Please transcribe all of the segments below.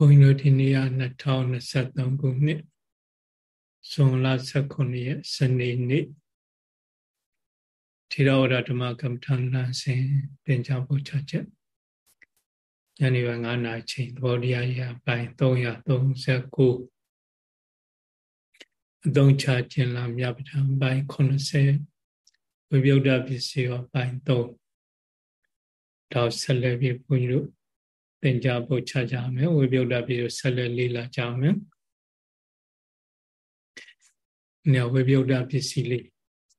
ဘုန်းကြီးတို့ဒီနေ့က2023ခုနှစ်ဇွန်လ19ရက်စနေနေ့ထေရဝါဒဓမ္မကမ္မထာနာစင်သင်ကြားပို့ချချက်ညနေပိုင်း9နာရီချိန်သဘောတရားရပိုင်း339အသုံးချခြင်းလာမြပဋ္ဌာန်းပိုင်း80ဝိပယုဒ္ဓပစ္စည်းရောပိုင်း3တော့ဆက်လက်ပြီးဘုန်းကြီးတို့ သင်ကြားဖို့ချကြမယ်ဝိပယုဒ္ဓပြည်ကိုဆက်လက်လေ့လာကြမယ်။ညဝိပယုဒ္ဓပစ္စည်းလေး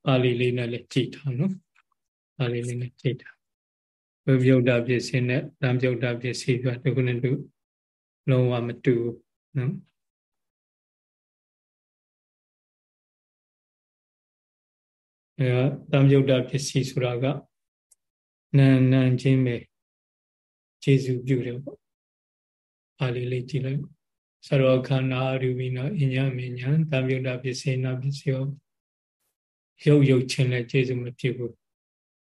ပါဠိလေးနဲ့လည်းကြည်ထားနော်။ပါဠိလေးနဲ့ကြည်ထား။ဝိပယုဒ္ဓပစ္စည်းနဲ့တံပယုဒ္ဓပစ္စည်းကတခုနဲ့တူလုံးဝမတူနော်။အဲတံပယုဒ္ဓပစ္စည်းဆိုတာကနန်နန်ချင်းပဲ ကျေစုပြုတယ်ပေါ့။အားလေးလေးကြည့်လိုက်။သရောခန္ဓာရူပိနောအညမညာသံယုတ်တပစ္စေနာပစ္စယောရုပ်ရုပ်ချင်းလည်းကျေစုမဖြစ်ဘူး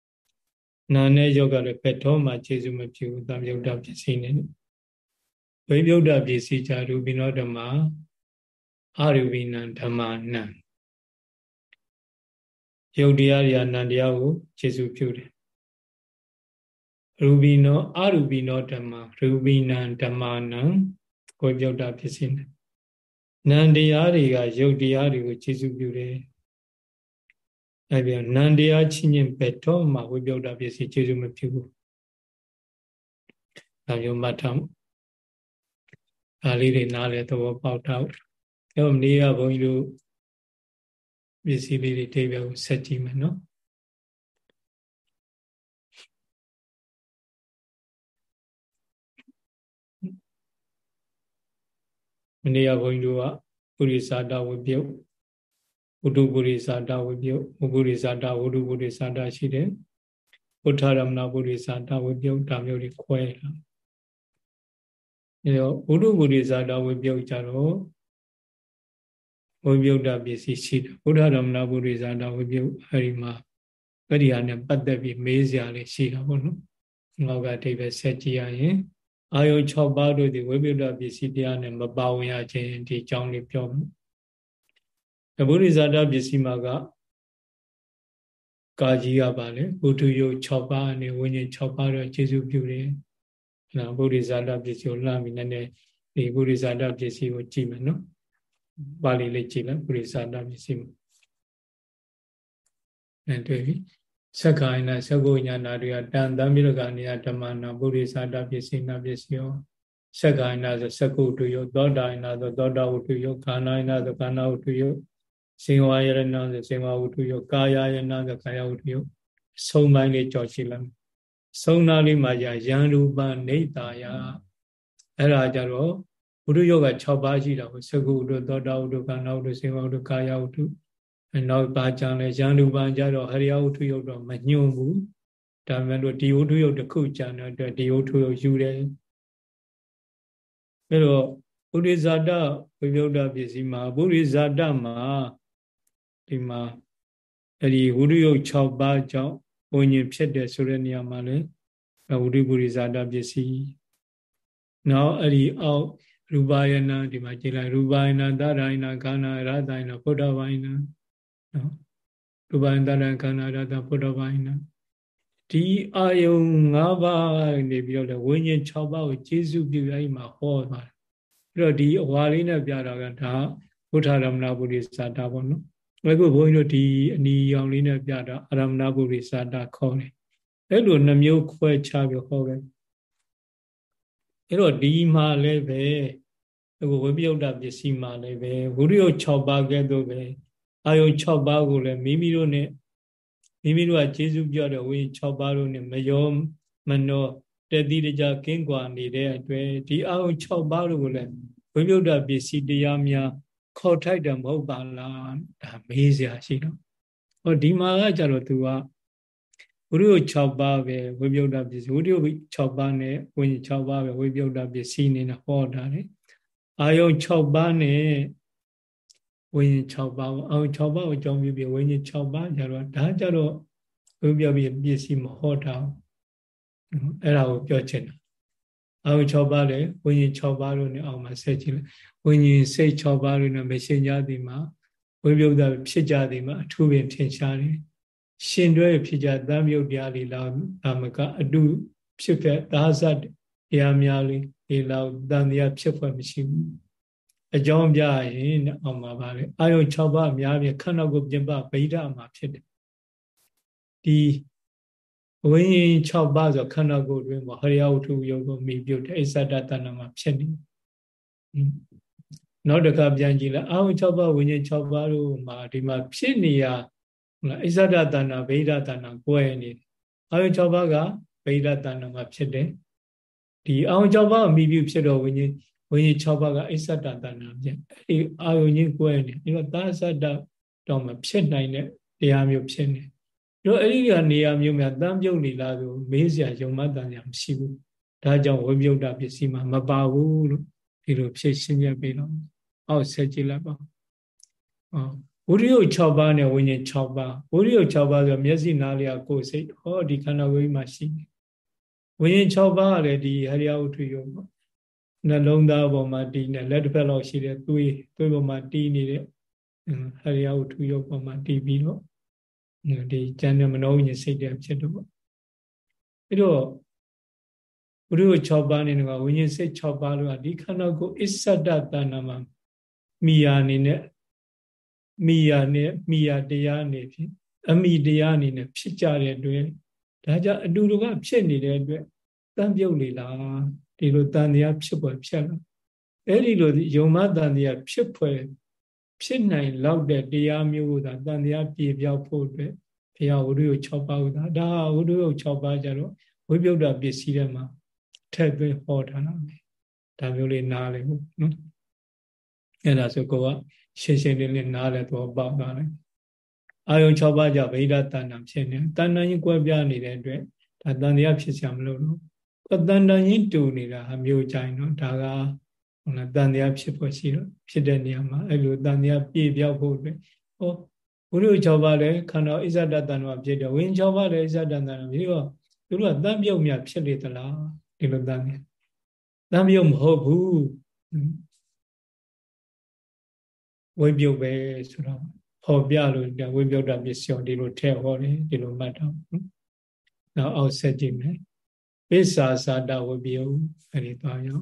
။နာနဲ့ယောဂလည်းဘယ်တော့မှကျေစုမဖြစ်ဘူးသံယုတ်တပစ္စေနဲ့။ဝိပယုတ်တပစ္စည်းကြရူပိနောဓမ္မအရူပိနံဓမ္မနံယုတ်တရားရာနံတရားကိုကျေစုပြုတယ် ရူပိနောအရူပိနောဓမ္မရူပိနံဓမ္မနံကိုပြောက်တာဖြစ်စေတယ်နံတရားတွေကယုတ်တရားတွေကိုခြေစုပြုတယ်အဲပြန်နံတရားချင်းချင်းပဲတော့မှဝိပြောက်တာဖြစ်စီခြေစုမပြုဘူးဒါမျိုးမှတ်ထားဒါလေးတွေနားလဲသဘောပေါက်တော့အဲမနေ့ကဘုန်းကြီးတို့ပစ္စည်းလေးတွေတိပြကိုဆက်ကြည့်မယ်နော် မနေ့ကဘုန်းကြီးတို့ကပုရိသတာဝိပြုတ်ဝုဒ္ဓပုရိသတာဝိပြုတ်ဝုပုရိသတာဝုဒ္ဓပုရိသတာရှိတယ်ဥထရမဏပုရိသတာဝိပြုတ်ဒါမျိုးတွေခွဲလာအဲတော့ဝုဒ္ဓပုရိသတာဝိပြုတ်ကြတော့ဝိပြုတ်တာပစ္စည်းရှိတယ်ဥထရမဏပုရိသတာဝိပြုတ်အဲဒီမှာပရိယာနဲ့ပတ်သက်ပြီးမေးစရာလေးရှိတာပေါ့နော်ငေါကအတိပ္ပယ်ဆက်ကြည့်ရရင် အာယုံ6ပါးတို့သည်ဝိပဿနာပစ္စည်းတရားနဲ့မပါဝင်ရခြင်းဒီအကြောင်းလေးပြောမယ်။အဘုရိဇာတပစ္စည်းမှာကကာကြီးကပါလေဘုထုယုတ်6ပါးအနေဝိညာဉ်6ပါးတော့ကျေစုပြုတယ်။နော်ဘုရိဇာတပစ္စည်းကိုလှမ်းပြီးနည်းနည်းဒီဘုရိဇာတပစ္စည်းကိုကြည့်မယ်နော်။ပါဠိလေးကြည့်လိုက်ဘုရိဇာတပစ္စည်းမှာအဲတွေ့ပြီ။ သက္ကာယနာသကုညာနာတွေကတန်တမိရကနေယဓမ္မနာပုရိသတာပစ္စေနာပစ္စယောသက္ကာယနာဆိုသကုတုယောသောတာယနာဆိုသောတာဝတ္တုယောခန္ဓာယနာဆိုခန္ဓာဝတ္တုယောစေဝါယရဏဆိုစေဝါဝတ္တုယောကာယယနာဆိုကာယဝတ္တုယောဆုံးပိုင်းလေးကြော်ရှိလိုက်ဆုံးနာလေးမှာじゃယံရူပနေတာယအဲ့ဒါကြတော့ဘုရုယောဂ6ပါးရှိတာကိုသကုတုသောတာဝတ္တုခန္ဓာဝတ္တုစေဝါဝတ္တုကာယဝတ္တုနောက်ပါကြံလဲရန်လူပန်ကြတော့ဟရိယဝတ္ထုယုတ်တော့မညွန့်ဘူးဒါပေမဲ့လို့ဒီဝတ္ထုယုတ်တစ်ခုကြံတဲ့အတွက်ဒီဝတ္ထုယုတ်ယူတယ်အဲတော့ပုရိဇာတဝိပယုဒ္ဓပစ္စည်းမှာပုရိဇာတမှာဒီမှာအဲ့ဒီဝုဒ္ဓယုတ်6ပါးကြောင့်ဘုံညင်ဖြစ်တယ်ဆိုတဲ့နေရာမှာလဲဝုဒ္ဓပုရိဇာတပစ္စည်းနောက်အဲ့ဒီအောက်ရူပယနာဒီမှာကြည်လိုက်ရူပယနာသရယနာခန္ဓာရသယနာဘုဒ္ဓဝိုင်းနာ နော်ရူပန္တရခန္ဓာရတဘုဒ္ဓဘာယနာဒီအာယုံ၅ပါးနေပြီးတော့လေဝိညာဉ်6ပါးကိုကျေစုပြုရမှာဟောပါတယ်အဲ့တော့ဒီအဝါလေးနဲ့ပြတာကဒါဘုဒ္ဓရမဏပုရိသတာပေါ့နော်အခုဘုန်းကြီးတို့ဒီအနီရောင်လေးနဲ့ပြတာအရမဏပုရိသတာခေါ်တယ်အဲ့လိုနှမျိုးခွဲခြားပြီးဟောခဲ့အဲ့တော့ဒီမှာလည်းပဲအခုဝိပယုတ်တပစ္စည်းမှာလည်းပဲဝိရိယ6ပါးကဲ့သို့ပဲ အာယုံ6ပါးကိုလည်းမိမိတို့နဲ့မိမိတို့ကကျေစုပြောတဲ့ဝိ6ပါးတို့နဲ့မယောမနောတတိတကြကင်းကွာနေတဲ့အတွက်ဒီအာယုံ6ပါးတို့ကိုလည်းဝိပယုဒ္ဓပစ္စည်းတရားများခေါ်ထိုက်တယ်မဟုတ်ပါလားဒါမေးစရာရှိတော့ဟောဒီမှာကကြတော့ तू ကဝိရိယ6ပါးပဲဝိပယုဒ္ဓပစ္စည်းဝိရိယ6ပါးနဲ့ဝိညာဉ်6ပါးပဲဝိပယုဒ္ဓပစ္စည်းနေနဲ့ဟောတာလေအာယုံ6ပါးနဲ့ ဝိညာဉ်6ပါးအောင်6ပါးကိုအကြောင်းပြုပြီးဝိညာဉ်6ပါးကြတော့ဒါကြတော့ဘုပြောပြီးပစ္စည်းမဟောတာအဲ့ဒါကိုပြောချင်တာအာယု6ပါးလည်းဝိညာဉ်6ပါးလို့နဲ့အောက်မှာဆက်ကြည့်လိုက်ဝိညာဉ်စိတ်6ပါးလို့နဲ့မရှင်းကြသည်မှာဝိပယုဒ္ဓဖြစ်ကြသည်မှာအထူးပင်ထင်ရှားတယ်ရှင်တွဲဖြစ်ကြသံယုတ်တရားလေးလာအမကအတုဖြစ်ဖက်သာဇတ်တရားများလေးဒီလောက်တန်တရားဖြစ်ဖွယ်မရှိဘူး အကြောင်းပြရင်အောင်မှာပါလေအာယု6ပါးအများပြခန္ဓာကိုယ်ပြင်ပဗိဓာမှာဖြစ်တယ်ဒီဝိညာဉ်6ပါးဆိုခန္ဓာကိုယ်တွင်မှာဟရိယဝတ္ထုယုတ်ကိုမိပြုတ်တဲ့အစ္ဆဒတဏ္ဍမှာဖြစ်နေနောက်တစ်ခါပြန်ကြည့်လိုက်အာယု6ပါးဝိညာဉ်6ပါးတို့မှာဒီမှာဖြစ်နေရဟုတ်လားအစ္ဆဒတဏ္ဍဗိဓာတဏ္ဍကိုယ်နေတယ်အာယု6ပါးကဗိဓာတဏ္ဍမှာဖြစ်တယ်ဒီအာယု6ပါးအမိပြုဖြစ်တော့ဝိညာဉ် ဝိညာဉ်6ပါးကအစ္ဆဒတဏ္ဍဖြစ်အဲဒီအာယုချင်းကိုယ်နေဒီတော့သာသတ္တတော့မဖြစ်နိုင်တဲ့တရားမျိုးဖြစ်နေတော့အဲ့ဒီကနေရာမျိုးများတန်းပြုတ်နေလားဆိုမေးစရာယုံမတန်စရာမရှိဘူးဒါကြောင့်ဝိမြုပ်တာပစ္စည်းမှာမပါဘူးလို့ဒီလိုဖြစ်ရှင်းပြပေးတော့အောက်ဆက်ကြည့်လိုက်ပါအော်ဝိရိယ6ပါးနဲ့ဝိညာဉ်6ပါးဝိရိယ6ပါးဆိုမျက်စိနားလျာကိုယ်စိတ်ဟောဒီခန္ဓာကိုယ်မှာရှိနေဝိညာဉ်6ပါးကလည်းဒီဟရိယဝတ္ထုယုံပေါ့ နှလုံးသားပေါ်မှာတီးနေလက်တစ်ဖက်လောက်ရှိတဲ့သွေးသွေးပေါ်မှာတီးနေတဲ့ဟရိယဝတ္ထုယုံပေါ်မှာတီးပြီးတော့ဒီကျန်တဲ့မနောဝိညာဉ်စိတ်တွေဖြစ်တော့ပေါ့အဲ့တော့ဘုရု6ပါးနေတော့ဝိညာဉ်စိတ်6ပါးလို့ကဒီခန္ဓာကိုယ်အစ္ဆဒတဏ္ဍမှာမိယာအနေနဲ့မိယာနဲ့မိယာတရားအနေဖြင့်အမိတရားအနေနဲ့ဖြစ်ကြတဲ့အတွက်ဒါကြောင့်အတူတူကဖြစ်နေတဲ့အတွက်တန်ပြုတ်လေလား ဒီလိုတန်တရားဖြစ်ပေါ်ဖြစ်လာအဲ့ဒီလိုယုံမတန်တရားဖြစ်ဖွယ်ဖြစ်နိုင်လောက်တဲ့တရားမျိုးကိုသာတန်တရားပြေပြောက်ဖို့အတွက်ဘုရားဝိရိယ6ပါးကိုသာဒါဝိရိယ6ပါးကြတော့ဝိပယုဒ္ဓပစ္စည်းတွေမှာထည့်သွင်းဟောထားတာပဲဒါမျိုးလေးနားလည်ဖို့နော်အဲ့ဒါဆိုကိုကရှင်းရှင်းလင်းလင်းနားလည်တော့ပေါက်သွားတယ်အာယုံ6ပါးကြောင့်ဗိဓာတဏ္ဍဖြစ်နေတဏ္ဍရင်ကွဲပြားနေတဲ့အတွက်ဒါတန်တရားဖြစ်စရာမလိုတော့ တန်တန်ရင်တူနေတာအမျိုးကြိုင်တော့ဒါကဟုတ်လားတန်တရားဖြစ်ဖို့ရှိတော့ဖြစ်တဲ့နေရာမှာအဲ့လိုတန်တရားပြည့်ပြောက်ဖို့အတွက်ဟောဘုရု6ပါးလည်းခန္ဓာဣဇဒတန်တော်ဖြစ်တယ်ဝိညာဉ်6ပါးလည်းဣဇဒတန်တော်ဖြစ်တော့သူတို့ကတန်ပြုတ်မြဖြစ်လေသလားဒီလိုတန်နေတန်ပြုတ်မဟုတ်ဘူးဝိပြုတ်ပဲဆိုတော့ဟောပြလို့ဝိပြုတ်တာပစ္စည်းဒီလိုထည့်ဟောတယ်ဒီလိုမှတ်တော့နောက်အောက်ဆက်ကြည့်မယ် ပိစ္ဆာဇာတဝိပယုအဲ့ဒီသွားရော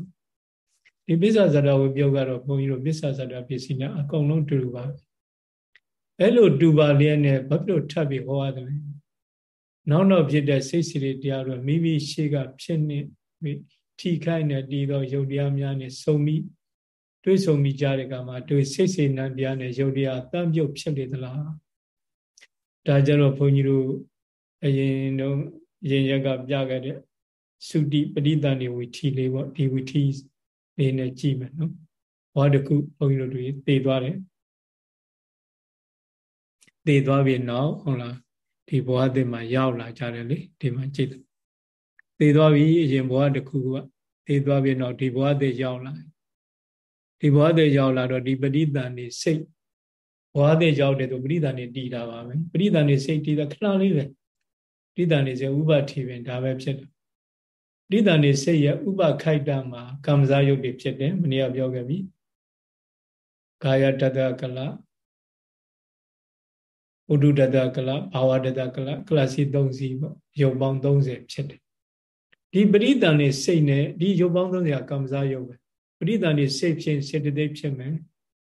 ဒီပိစ္ဆာဇာတဝိပယုကတော့ဘုန်းကြီးတို့ပိစ္ဆာဇာတပစ္စည်းနဲ့အကုန်လုံးတူတူပါအဲ့လိုတူပါလျက်နဲ့ဘာဖြစ်လို့ထပ်ပြီးဟောရတယ်နောက်တော့ဖြစ်တဲ့စိတ်စီတွေတရားတို့မိမိရှိကဖြစ်နေထိခိုက်နေတည်သောယုတ်တရားများနဲ့စုံမိတွေးဆုံမိကြတဲ့ကမှာတွေစိတ်စေနံတရားနဲ့ယုတ်တရားတန့်ပြုတ်ဖြစ်လေသလားဒါကြတော့ဘုန်းကြီးတို့အရင်တော့ရင်ရက်ကပြခဲ့တဲ့ သုတိပရိသန်နေဝီထီလေးပေါ့ဒီဝီထီလေးနဲ့ကြည့်မယ်နော်ဘဝတစ်ခုဘုန်းကြီးတို့တွေတည်သွားတယ်တည်သွားပြီနောက်ဟုတ်လားဒီဘဝသစ်မှာရောက်လာကြတယ်လေဒီမှာကြည့်တယ်တည်သွားပြီအရင်ဘဝတစ်ခုကတည်သွားပြီနောက်ဒီဘဝသစ်ရောက်လာဒီဘဝသစ်ရောက်လာတော့ဒီပရိသန်နေစိတ်ဘဝသစ်ရောက်တယ်ဆိုပရိသန်နေတည်တာပါပဲပရိသန်နေစိတ်တည်တာခဏလေးပဲပရိသန်နေစေဥပတိပင်ဒါပဲဖြစ်တယ် ပရိသန်နေစိတ်ရဲ့ဥပခိုက်တမှာကမ္မဇာယုတ်တွေဖြစ်တယ်မနေ့ကပြောခဲ့ပြီကာယတတကလဥဒုတတကလဘာဝတတကလကလစီ3စီပေါ့ရုပ်ပေါင်း30ဖြစ်တယ်ဒီပရိသန်နေစိတ်နဲ့ဒီရုပ်ပေါင်း30ကကမ္မဇာယုတ်ပဲပရိသန်နေစိတ်ဖြင့်စေတသိက်ဖြစ်မယ်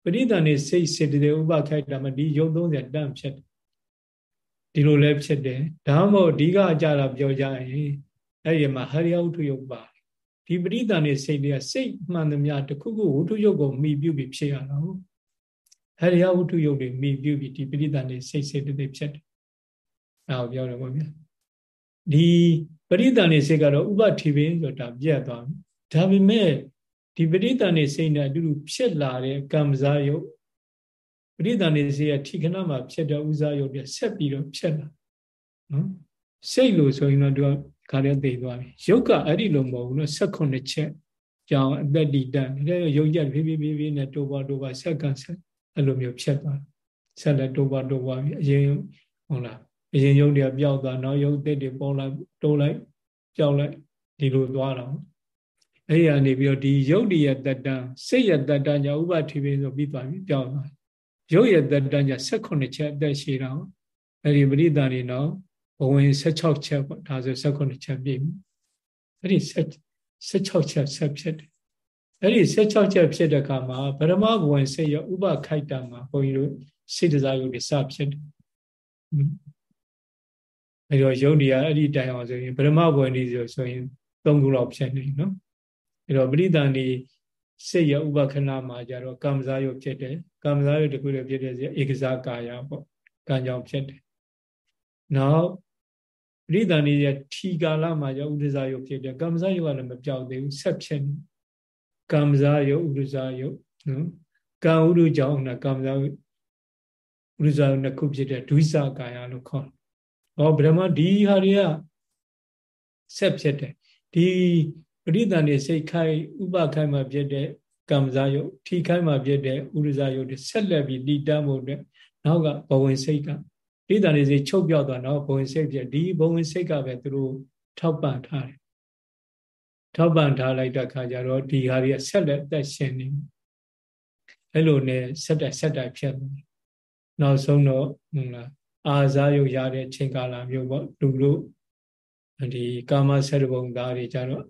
ပရိသန်နေစိတ်စေတသိက်ဥပခိုက်တာမှာဒီရုပ်30တန့်ဖြစ်တယ်ဒီလိုလည်းဖြစ်တယ်ဒါမှမဟုတ်အဓိကအကြတာပြောကြရင် အဲ့ဒီမှာဟရိယဝတ္ထုယုတ်ပါတယ်ဒီပရိသန်နေစိတ်တွေကစိတ်မှန်သမျှတခုခုဝတ္ထုယုတ်ကိုမိပြုပြီးဖြစ်ရတာဟုတ်ဟရိယဝတ္ထုယုတ်တွေမိပြုပြီးဒီပရိသန်နေစိတ်စိတ်တွေဖြစ်တယ်အဲဒါပြောတယ်ပေါ့ဗျာဒီပရိသန်နေစိတ်ကတော့ဥပတိပင်ဆိုတာပြတ်သွားပြီဒါပေမဲ့ဒီပရိသန်နေစိတ်နဲ့အတူတူဖြစ်လာတဲ့ကံစားယုတ်ပရိသန်နေစိတ်ရဲ့ထိခဏမှာဖြစ်တဲ့ဥစားယုတ်ပြဆက်ပြီးတော့ဖြစ်လာနော်စိတ်လို့ဆိုရင်တော့သူက ခါတဲ့သိသွားပြီရုပ်ကအဲ့ဒီလိုမဟုတ်ဘူးနော်16ချက်ကြောင်အသက်တည်တတ်တယ်ရုပ်ရက်ဖြည်းဖြည်းဖြည်းဖြည်းနဲ့တိုးပွားတိုးပွားဆက်ကန်ဆက်အဲ့လိုမျိုးဖြစ်သွားဆက်လက်တိုးပွားတိုးပွားပြီးအရင်ဟုတ်လားအရင်ရုပ်တွေပျောက်သွားနောက်ရုပ်သစ်တွေပေါ်လာတိုးလိုက်ပျောက်လိုက်ဒီလိုသွားတော့အဲ့ဒီကနေပြီးတော့ဒီယုတ်တရတတံစိတ်ရတတံကြောင့်ဥပတိပိဆိုပြီးသွားပြီပြောင်းသွားရုပ်ရတတံကြောင့်16ချက်အသက်ရှိတာပေါ့အဲ့ဒီပရိသန်နေတော့ ဘဝင်16ချက်ပေါ့ဒါဆို16ချက်ပြည့်ပြီအဲ့ဒီ16ချက်ဆက်ဖြစ်တယ်အဲ့ဒီ16ချက်ဖြစ်တဲ့အခါမှာဗရမဘဝင်စိတ်ရဥပခိုက်တာမှာဘုန်းကြီးတို့စိတ်တစားယုတ်တွေစဖြစ်တယ်အဲ့တော့ယုတ်တွေကအဲ့ဒီတိုင်အောင်ဆိုရင်ဗရမဘဝင်ဒီဆိုဆိုရင်၃ခုလောက်ဖြစ်နေနော်အဲ့တော့ပရိသန်ဒီစိတ်ရဥပခဏမှာကြတော့ကာမဇာယုတ်ဖြစ်တယ်ကာမဇာယုတ်တခုတည်းဖြစ်တဲ့စီဧကစားကာယပေါ့ကံကြောင့်ဖြစ်တယ် နောက်ပရိသန်ဒီရထီကာလမှာကြဥဒဇာယုတ်ဖြစ်တယ်ကာမဇာယုတ်ကလည်းမပြောက်သေးဘူးဆက်ဖြစ်နေကာမဇာယုတ်ဥဒဇာယုတ်နော်ကံဥဒုကြောင့်နာကာမဇာယုတ်ဥဒဇာယုတ်နှစ်ခုဖြစ်တဲ့ဒွိစကာယလို့ခေါ်တယ်။ဟောဗြဟ္မဒီဟာတွေကဆက်ဖြစ်တယ်ဒီပရိသန်နေစိတ်ခိုက်ဥပခိုက်မှာဖြစ်တဲ့ကံစားယုတ်ထိခိုက်မှာဖြစ်တဲ့ဥရဇယုတ်တွေဆက်လက်ပြီးတည်တတ်ဖို့အတွက်နောက်ကဘဝင်စိတ်က ပရိသန်နေစိတ်ချုပ်ပြောက်သွားတော့ဘဝင်စိတ်ဖြစ်ဒီဘဝင်စိတ်ကပဲသူတို့ထောက်ပံ့ထားတယ်ထောက်ပံ့ထားလိုက်တဲ့ခါကျတော့ဒီဟာတွေကဆက်လက်သက်ရှင်နေအဲ့လိုနဲ့ဆက်တိုက်ဆက်တိုက်ဖြစ်နေနောက်ဆုံးတော့ဟုတ်လားအာဇာယုတ်ရတဲ့ချိန်ကာလမျိုးပေါ့လူတို့ဒီကာမဆက်တဘုံသားတွေကြတော့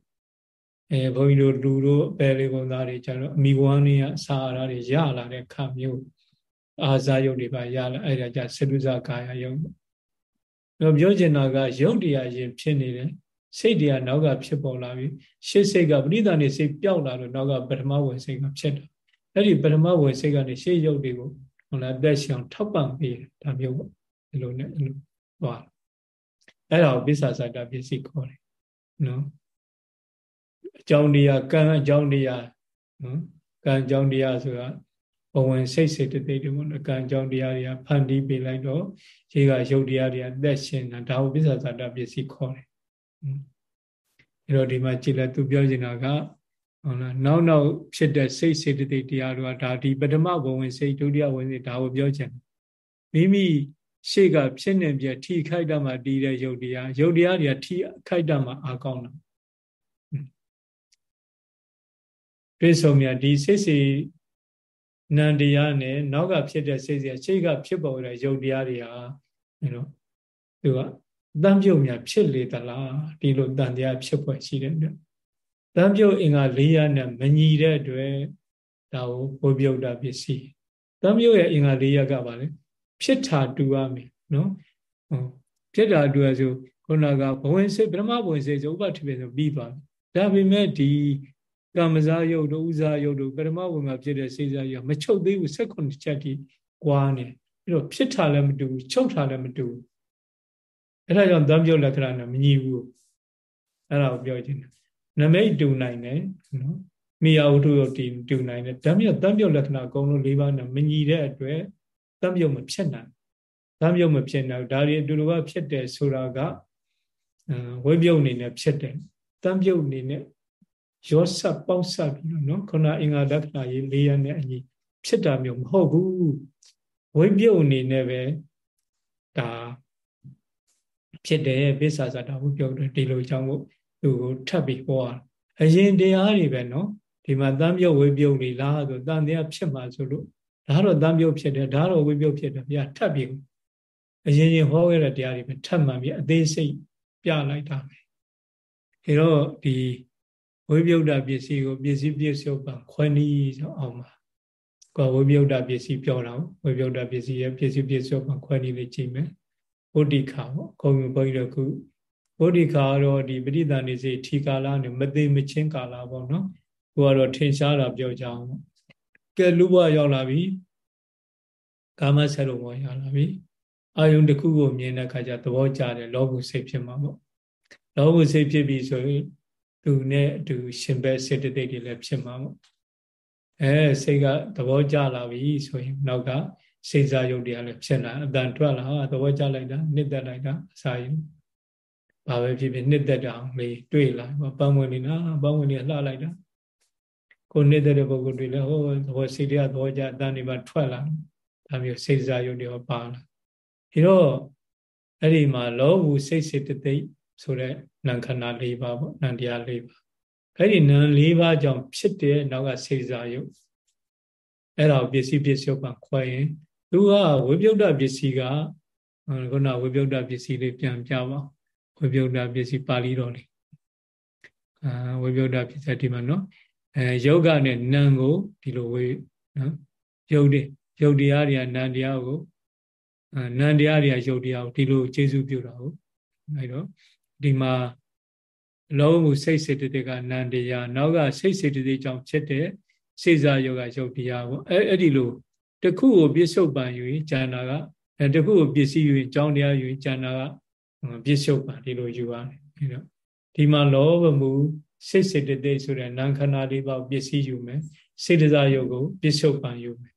အဲဘုန်းကြီးတို့လူတို့အပယ်လေးဘုံသားတွေကြတော့အမိဘဝနည်းအစာအာဟာရတွေရလာတဲ့ခါမျိုး အာဇာယုတ်တွေပါရလာအဲ့ဒါကြစေတုဇကာယယုတ်တော့ပြောချင်တာကယုတ်တရားရင်ဖြစ်နေတယ်စိတ်တရားနောက်ကဖြစ်ပေါ်လာပြီရှေ့စိတ်ကပရိသန်နေစိတ်ပျောက်လာလို့နောက်ကပထမဝင်စိတ်ကဖြစ်တာအဲ့ဒီပထမဝင်စိတ်ကနေရှေ့ယုတ်တွေကိုဟုတ်လားတက်ရှောင်ထောက်ပံ့ပေးတယ်ဒါမျိုးပေါ့ဒီလိုနဲ့အဲ့လိုဟောအဲ့ဒါကိုပစ္ဆာစတာပစ္စည်းခေါ်တယ်နော်အကြောင်းတရားကံအကြောင်းတရားနော်ကံအကြောင်းတရားဆိုတာ ဘဝင်စိတ်စိတ်တသိတွေပေါ့နော်ကံအကြောင်းတရားတွေကဖန်တီးပေးလိုက်တော့ခြေကရုပ်တရားတွေကသက်ရှင်တာဒါကိုပစ္ဆာစတာပစ္စည်းခေါ်တယ်အဲ့တော့ဒီမှာကြည်လက်သူပြောချင်တာကဟုတ်လားနောက်နောက်ဖြစ်တဲ့စိတ်စေတသိက်တရားတွေကဒါဒီပထမဘဝင်စိတ်ဒုတိယဝင်စိတ်ဒါကိုပြောချင်မိမိရှေ့ကဖြစ်နေပြထိခိုက်တာမှတည်တဲ့ယုတ်တရားယုတ်တရားတွေကထိခိုက်တာမှအာကောင်းတာပြည့်စုံမြတ်ဒီစိတ်စီ နန္တရားနဲ့နောက်ကဖြစ်တဲ့စိတ်စီရှေ့ကဖြစ်ပေါ်တဲ့ယုတ်တရားတွေဟာအဲတော့သူကတန်ပြုတ်မြတ်ဖြစ်လေသလားဒီလိုတန်တရားဖြစ်ပေါ်ရှိတယ်ပြတန်ပြုတ်အင်္ဂါ၄ရနဲ့မညီတဲ့အတွက်ဒါကိုဘုပြုတ်တာပစ္စည်းတန်ပြုတ်ရဲ့အင်္ဂါ၄ရကပါလေဖြစ်တာတူရမယ်နော်ဟုတ်ဖြစ်တာတူရဆိုခုနကဘဝင်စိတ်ဗြဟ္မဘဝင်စိတ်ဆိုဥပတိပဲဆိုပြီးသွားပြီဒါပေမဲ့ဒီ ကမ္မဇာယုတ်တို့ဥဇာယုတ်တို့ပရမဝေမှာဖြစ်တဲ့စိတ်ဇာယုတ်မချုပ်သေးဘူး16ချက်တိကွာနေပြီးတော့ဖြစ်တာလည်းမတူဘူးချုပ်တာလည်းမတူဘူးအဲ့ဒါကြောင့်သံပြုတ်လက္ခဏာနဲ့မညီဘူးအဲ့ဒါကိုပြောချင်တယ်နမိတ်တူနိုင်တယ်နော်မိယာဝတ္ထုယုတ်တီတူနိုင်တယ်ဓမ္မယသံပြုတ်လက္ခဏာအကုန်လုံး၄ပါးနဲ့မညီတဲ့အတွက်သံပြုတ်မဖြစ်နိုင်သံပြုတ်မဖြစ်နိုင်ဒါတွေအတူတူကဖြစ်တယ်ဆိုတာကဝိပြုတ်အနေနဲ့ဖြစ်တယ်သံပြုတ်အနေနဲ့ ရောဆက်ပေါက်ဆက်ပြီးတော့နော်ခုနအင်္ဂါလက္ခဏာရေး၄ရက်နဲ့အညီဖြစ်တာမျိုးမဟုတ်ဘူးဝိပြုတ်အနေနဲ့ပဲဒါဖြစ်တယ်ပိဿာဇာတာဘုပြောတယ်ဒီလိုကြောင့်မို့သူကိုထပ်ပြီးဟောအရင်တရားတွေပဲနော်ဒီမှာတမ်းပြုတ်ဝိပြုတ်နေလားဆိုတန်တရားဖြစ်မှာဆိုလို့ဒါတော့တမ်းပြုတ်ဖြစ်တယ်ဒါတော့ဝိပြုတ်ဖြစ်တယ်ဗျာထပ်ပြီးအရင်ရင်ဟောခဲ့တဲ့တရားတွေပဲထပ်မှန်ပြီးအသေးစိတ်ပြလိုက်တာပဲအဲတော့ဒီ ဝိပယုဒ္ဓပစ္စည်းကိုပစ္စည်းပစ္စယပံခွဲနည်းဆိုအောင်ပါကိုဝိပယုဒ္ဓပစ္စည်းပြောတာဝိပယုဒ္ဓပစ္စည်းရဲ့ပစ္စည်းပစ္စယပံခွဲနည်းလေးကြည့်မယ်ဗုဒ္ဓခါပေါ့ခုံဘုန်းကြီးတို့ခုဗုဒ္ဓခါတော့ဒီပဋိသန္ဓေစေထီကာလနဲ့မသိမချင်းကာလပေါ့နော်ကိုကတော့ထင်ရှားတာပြောကြအောင်ကဲလူဘဝရောက်လာပြီကာမဆက်လို့ဘဝရောက်လာပြီအာယုန်တစ်ခုကိုမြင်တဲ့အခါကျသဘောကျတယ်လောဘစိတ်ဖြစ်မှာပေါ့လောဘစိတ်ဖြစ်ပြီဆိုရင် သူနဲ့အတူရှင်ဘက်စေတသိက်တွေလည်းဖြစ်မှာပေါ့အဲစိတ်ကသဘောကျလာပြီဆိုရင်နောက်ကစိတ်စားယုတ်တရားလည်းဖြစ်လာအတန်ထွက်လာသဘောကျလိုက်တာနှစ်သက်လိုက်တာအစာယူဘာပဲဖြစ်ဖြစ်နှစ်သက်တာအောင်လေးတွေ့လာပန်းဝင်နေတာပန်းဝင်နေလှလိုက်တာကိုနှစ်သက်တဲ့ပုဂ္ဂိုလ်တွေလည်းဟိုသဘောစိတ်တွေကသဘောကျအတန်တွေမှထွက်လာဒါမျိုးစိတ်စားယုတ်တွေပါလာဒီတော့အဲ့ဒီမှာလောဘူးစိတ်စေတသိက်ဆိုတဲ့ နံခဏ၄ပါးပေါ့နံတရား၄ပါးအဲ့ဒီနာ၄ပါးကြောင့်ဖြစ်တဲ့နောက်ကစေစားယုတ်အဲ့ဒါကိုပစ္စည်းပစ္စယုတ်ပံခွဲရင်သူကဝိပယုတ်တပစ္စည်းကခုနဝိပယုတ်တပစ္စည်းလေးပြန်ပြပါဝိပယုတ်တပစ္စည်းပါဠိတော်လေးအာဝိပယုတ်တပစ္စည်းဒီမှာနော်အဲယောဂနဲ့နံကိုဒီလိုဝေနော်ယုတ်တွေယုတ်တရားတွေကနံတရားကိုနံတရားတွေကယုတ်တရားကိုဒီလိုကျေစုပြုတာဟုတ်အဲတော့ ဒီမှာလုံးမှုစိတ်စေတသိက်ကနန္တရားနောက်ကစိတ်စေတသိက်ကြောင့်ဖြစ်တဲ့စေစားယောဂရုပ်တရားပေါ့အဲအဲ့ဒီလိုတခုကိုပြစ္ဆုတ်ပံယူရင်ဉာဏ်နာကအဲတခုကိုပစ္စည်းယူရင်ကြောင်းတရားယူရင်ဉာဏ်နာကပြစ္ဆုတ်ပံဒီလိုယူရတယ်အဲတော့ဒီမှာလောဘမှုစိတ်စေတသိက်ဆိုတဲ့နာခန္ဓာလေးပါပစ္စည်းယူမယ်စေတစားယောကိုပြစ္ဆုတ်ပံယူမယ်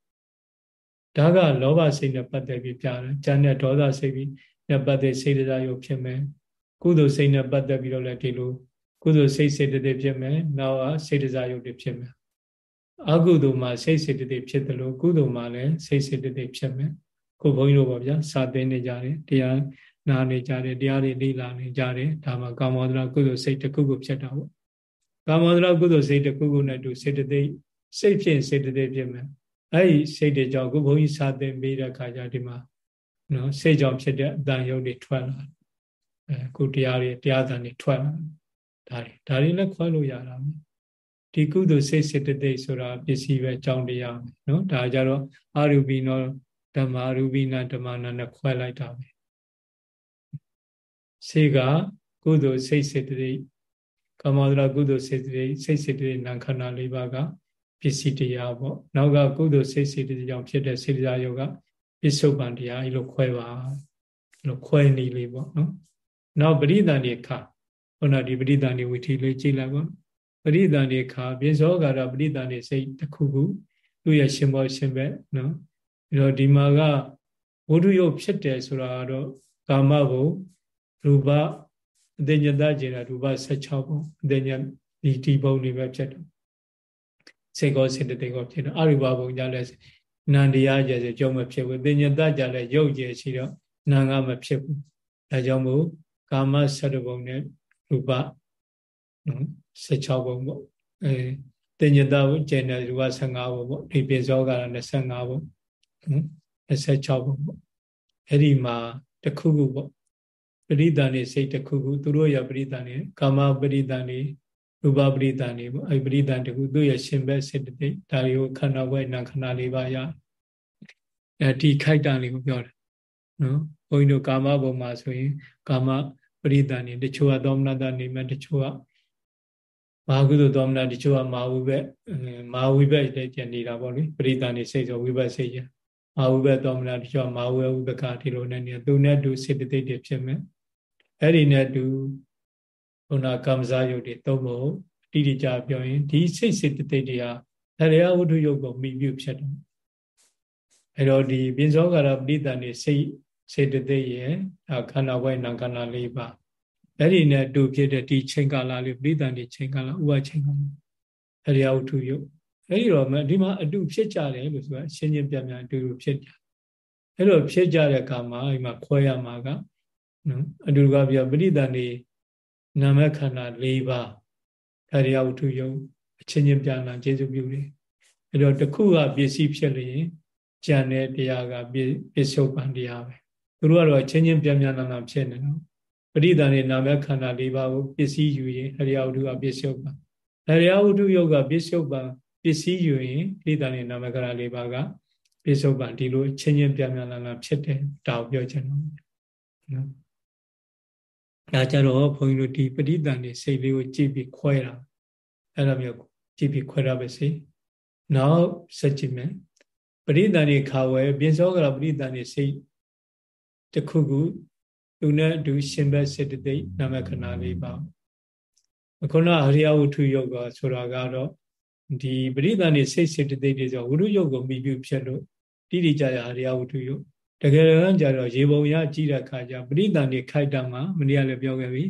ဒါကလောဘစိတ်နဲ့ပတ်သက်ပြီးပြတယ်ဉာဏ်နဲ့ဒေါသစိတ်ပြီးနဲ့ပတ်သက်စေတစားယောဖြစ်မယ် ကုသိုလ်စိတ်နဲ့ပတ်သက်ပြီးတော့လည်းဒီလိုကုသိုလ်စိတ်စေတသိက်ဖြစ်မယ်နောက်ကစေတစားယုတ်တွေဖြစ်မယ်အကုသိုလ်မှာစိတ်စေတသိက်ဖြစ်တယ်လို့ကုသိုလ်မှာလည်းစိတ်စေတသိက်ဖြစ်မယ်ကိုဘုန်းကြီးတို့ပါဗျာစာသင်နေကြတယ်တရားနာနေကြတယ်တရားတွေလေ့လာနေကြတယ်ဒါမှကာမောဒရာကုသိုလ်စိတ်တစ်ခုခုဖြစ်တာပေါ့ကာမောဒရာကုသိုလ်စိတ်တစ်ခုခုနဲ့တူစေတသိက်စိတ်ဖြစ်စေတသိက်ဖြစ်မယ်အဲ့ဒီစိတ်တွေကြောင့်ကိုဘုန်းကြီးစာသင်ပြီးတဲ့အခါကျဒီမှာနော်စိတ်ကြောင့်ဖြစ်တဲ့အတန်ယုတ်တွေထွက်လာ အဲကုတရားတွေတရားသံတွေထွက်လာဒါတွေဒါတွေလည်းခွဲလို့ရတာမယ်ဒီကုသိုလ်စိတ်စေတသိက်ဆိုတာပစ္စည်းပဲအကြောင်းတရားပဲเนาะဒါကြတော့အာရူပိနောဓမ္မာရူပိနာဓမ္မနာနဲ့ခွဲလိုက်တာပဲစေကကုသိုလ်စိတ်စေတသိက်ကမ္မဒရာကုသိုလ်စေတသိက်စိတ်စေတသိက်နာခန္ဓာ၄ပါးကပစ္စည်းတရားပေါ့နောက်ကကုသိုလ်စိတ်စေတသိက်ကြောင့်ဖြစ်တဲ့စေတသာယောကပစ္စုပန်တရားအဲ့လိုခွဲပါအဲ့လိုခွဲနေလေးပေါ့နော် နောက်ပရိသန္တိခခုနဒီပရိသန္တိဝိထီလေးကြည့်လိုက်ပါပရိသန္တိခပိဇောကာရပရိသန္တိစိတ်တစ်ခုခုသူ့ရဲ့ရှင်ဘောရှင်ပဲနော်ပြီးတော့ဒီမှာကဝိဓုယုတ်ဖြစ်တယ်ဆိုတာကတော့ကာမဘုံရူပအတဉ္ဇတကျင်တာရူပ16ဘုံအတဉ္ဇဒီဒီဘုံတွေပဲဖြစ်တယ်စေကောစေတသိက်ကောဖြစ်တယ်အရူပဘုံကြလဲနန္တရားကျစေကြောင့်မဖြစ်ဘူးအတဉ္ဇတကြလဲရုပ်ကျရှိတော့နာငါမဖြစ်ဘူးဒါကြောင့်မို့ ကာမ7ဘုံနဲ့ရူပ16ဘုံပေါ့အဲတင်ညတဝကျင်တဲ့ရူပ15ဘုံပေါ့ဒီပိဇောက25ဘုံ26ဘုံပေါ့အဲ့ဒီမှာတခုခုပေါ့ပရိသန်နေစိတ်တခုခုသူတို့ရပရိသန်နေကာမပရိသန်နေရူပပရိသန်နေပေါ့အဲ့ပရိသန်တခုသူ့ရဲ့ရှင်ဘက်စေတသိက်ဒါတွေကိုခန္ဓာဝဲနာခန္ဓာလေးပါရအဲဒီခိုက်တန်လေးကိုပြောတယ်နော် ဘုန်းကြီးတို့ကာမဘုံမှာဆိုရင် ကာမပရိသန်နေတချို့ကသောမနတနေမဲ့တချို့ကမဟာကုသိုလ်သောမနတချို့ကမာဝိဘက်မာဝိဘက်တည်းကျန်နေတာပေါ့လေပရိသန်နေစိတ်ဆိုဝိဘက်စိတ်ရမာဝိဘက်သောမနတချို့ကမာဝေဝိဘကဒီလိုနဲ့နေသူနဲ့တူစေတသိက်တွေဖြစ်မယ်အဲ့ဒီနဲ့တူဘုနာကမ္မဇာယုတ်တွေသုံးဖို့တိတိကျပြောရင်ဒီစိတ်စေတသိက်တွေဟာတရားဝတ္ထုယုတ်ကိုမိပြုဖြစ်တယ်အဲ့တော့ဒီပိဇောကာရပရိသန်နေစိတ် စေတသိက်ရဲ့ခန္ဓာဝိုင်းနာခန္ဓာ၄ပါးအဲ့ဒီနဲ့တူဖြစ်တဲ့ဒီချိန်ကာလလေးပရိသန်ဒီချိန်ကာလဥပချိန်ကာလအရိယဝတ္ထုယုတ်အဲ့ဒီတော့ဒီမှာအတူဖြစ်ကြတယ်လို့ဆိုတာရှင်းရှင်းပြပြအတူတူဖြစ်ကြအဲ့လိုဖြစ်ကြတဲ့အခါမှာဒီမှာခွဲရမှာကနော်အတူတူကပြပရိသန်ဒီနာမခန္ဓာ၄ပါးအရိယဝတ္ထုယုတ်အချင်းချင်းပြန်လာကျေစုပြုတယ်အဲ့တော့တစ်ခုကပစ္စည်းဖြစ်လျင်ကြံတဲ့တရားကပစ္စုပန်တရားပဲ သူတို့ကတော့ချင်းချင်းပြန်ပြန်လာလာဖြစ်နေတော့ပရိသန်နေနာမခန္ဓာ၄ပါးကိုပစ္စည်းယူရင်ဟရိယဝတ္ထုကပစ္စုပန်ဟရိယဝတ္ထုယုတ်ကပစ္စုပန်ပစ္စည်းယူရင်ပရိသန်နေနာမခန္ဓာ၄ပါးကပစ္စုပန်ဒီလိုချင်းချင်းပြန်ပြန်လာလာဖြစ်တယ်ဒါကိုပြောချင်တော့နော်ဒါကြတော့ဘုန်းကြီးတို့ဒီပရိသန်နေစိတ်လေးကိုကြည့်ပြီးခွဲတာအဲ့လိုမျိုးကြည့်ပြီးခွဲတာပဲစိနောက်ဆက်ကြည့်မယ်ပရိသန်နေခါဝဲပြင်စောကရပရိသန်နေစိတ် တခုခုသူနဲ့အတူရှင်ဘက်စေတသိက်နာမခဏလေးပါခုနအရိယဝတ္ထုယုတ်ကဆိုတာကတော့ဒီပရိသန်နေစိတ်စေတသိက်တွေဆိုဝိရုယုတ်ကိုမိပြုဖြစ်လို့တိတိကျကျအရိယဝတ္ထုယုတ်တကယ်တမ်းကျတော့ရေပုံရကြည့်တဲ့အခါကျပရိသန်နေခိုက်တာမှာမနေ့ကလည်းပြောခဲ့ပြီ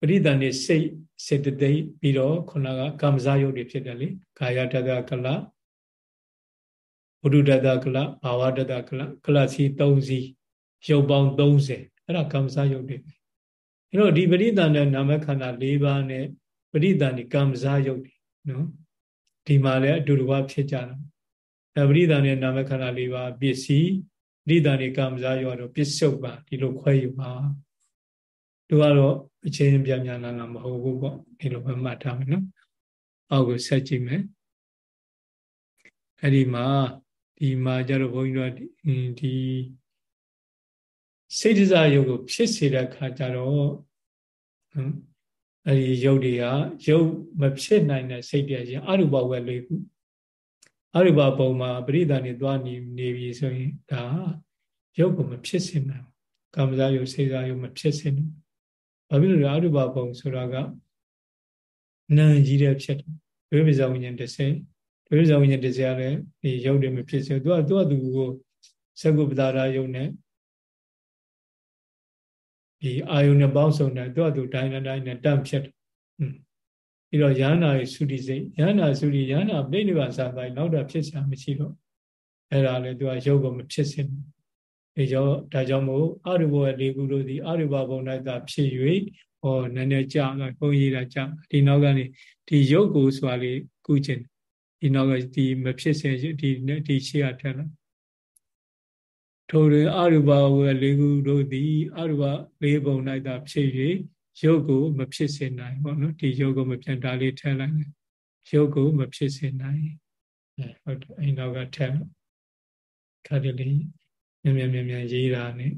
ပရိသန်နေစိတ်စေတသိက်ပြီးတော့ခုနကကမ္မဇယုတ်တွေဖြစ်တယ်လေကာယတတကလ ဝိရုတတကလဘာဝတတကလကလစီ3စီရုပ်ပေါင်း30အဲ့ဒါကမ္မစရုပ်တွေအဲ့တော့ဒီပရိသန္တနာမခန္ဓာ၄ပါးနဲ့ပရိသန္တိကံစားယုတ်တွေနော်ဒီမှာလည်းအတူတူဖြစ်ကြတာအဲပရိသန္တိနာမခန္ဓာ၄ပါးပစ္စည်းပရိသန္တိကံစားယုတ်တော့ပစ္စုပ္ပန်ဒီလိုခွဲယူပါသူကတော့အချင်းပြညာနာမဟုတ်ဘူးပေါ့ဒီလိုပဲမှတ်ထားမယ်နော်အောက်ကိုဆက်ကြည့်မယ်အဲ့ဒီမှာ ဒီမှာကျတော့ဘုန်းကြီးတို့ဒီစိတ်ဒဇယုတ်ကိုဖြစ်စေတဲ့အခါကျတော့အဲ့ဒီယုတ်တွေကယုတ်မဖြစ်နိုင်တဲ့စိတ်တွေချင်းအရူပဝဲလေးခုအရူပပုံမှာပရိသတ်နေသွားနေနေပြီဆိုရင်ဒါယုတ်ကိုမဖြစ်စေနိုင်ကာမဇာယုတ်စေဇာယုတ်မဖြစ်စေနိုင်ဘာဖြစ်လို့လဲအရူပပုံဆိုတာကနာကြီးတဲ့ဖြစ်တယ်ဝိပဇာဝိညာဉ်တစ်စိ ဝိပဇာဝိညာဉ်တစ်စိကလည်းဒီယုတ်တွေမဖြစ်စေသူကသူကသူကိုသက္ကုပ္ပဒါရယုတ်နဲ့ဒီအာယုန်နဲ့ပေါင်းစုံတယ်သူ့အတူတိုင်းတိုင်းနဲ့တန့်ဖြစ်တယ်ပြီးတော့ယန္နာရဲ့သုတိစိတ်ယန္နာသုတိယန္နာပြိဋိဘာသာတိုင်းနောက်တော့ဖြစ်စရာမရှိတော့အဲ့ဒါလေသူကရုပ်ကိုမဖြစ်စင်ဘူးအဲကြောင့်ဒါကြောင့်မို့အရူပရဲ့လေးခုလို့ဒီအရူပဘုံ၌သာဖြစ်၍ဟောနည်းနည်းကြာတော့ဘုံရည်တာကြာဒီနောက်ကနေဒီရုပ်ကိုဆိုတာလေးကုကျင် ဒီနောက်ကဒီမဖြစ်စင်ဒီဒီရှေ့ကထက်လာထိုတွင်အရူပဝေလေးခုတို့သည်အရူပလေးပုံ၌သာဖြစ်၍ရုပ်ကိုမဖြစ်စေနိုင်ပေါ့နော်ဒီရုပ်ကိုမပြန်တာလေးထည့်လိုက်မယ်ရုပ်ကိုမဖြစ်စေနိုင်ဟုတ်တယ်အဲ့နောက်ကထည့်ခါတလေမြန်မြန်မြန်မြန်ရေးတာနဲ့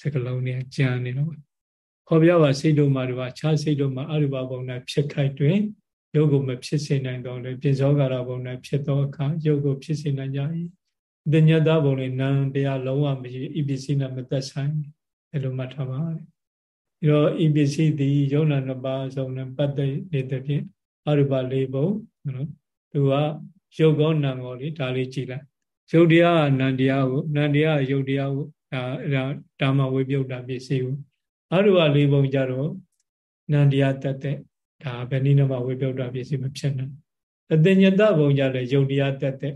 စကလုံးနဲ့ကြံနေတော့ခေါ်ပြပါစိတ်တို့မှာတော့ခြားစိတ်တို့မှာအရူပပုံ၌ဖြစ်ခိုက်တွင် ရုပ်ကိုမဖြစ်စေနိုင်တော့လေပြင်စောကာရပုံ၌ဖြစ်သောအခါရုပ်ကိုဖြစ်စေနိုင်ကြ၏တညတဘုံလေးနံတရားလုံးဝမရှိဣပစ္စည်းနဲ့မသက်ဆိုင်အဲ့လိုမှတ်ထားပါဒီတော့ဣပစ္စည်းသည်ယုံနာနှစ်ပါးဆုံးနဲ့ပတ်သက်နေတဲ့ဖြင့်အရူပလေးပုံနော်သူကရုပ်ကောနာကောလေးဒါလေးကြည့်လိုက်ရုပ်တရားကနံတရားကိုနံတရားရုပ်တရားကိုဒါအဲ့ဒါဓမ္မဝိပယုတ်တာပစ္စည်းကိုအရူပလေးပုံကြတော့နံတရားတက်တဲ့ ဒါဘယ်နည်းနဲ့မှဝိပယုတ်တာပစ္စည်းမဖြစ်နိုင်အတညတဘုံကြလည်းရုပ်တရားတက်တဲ့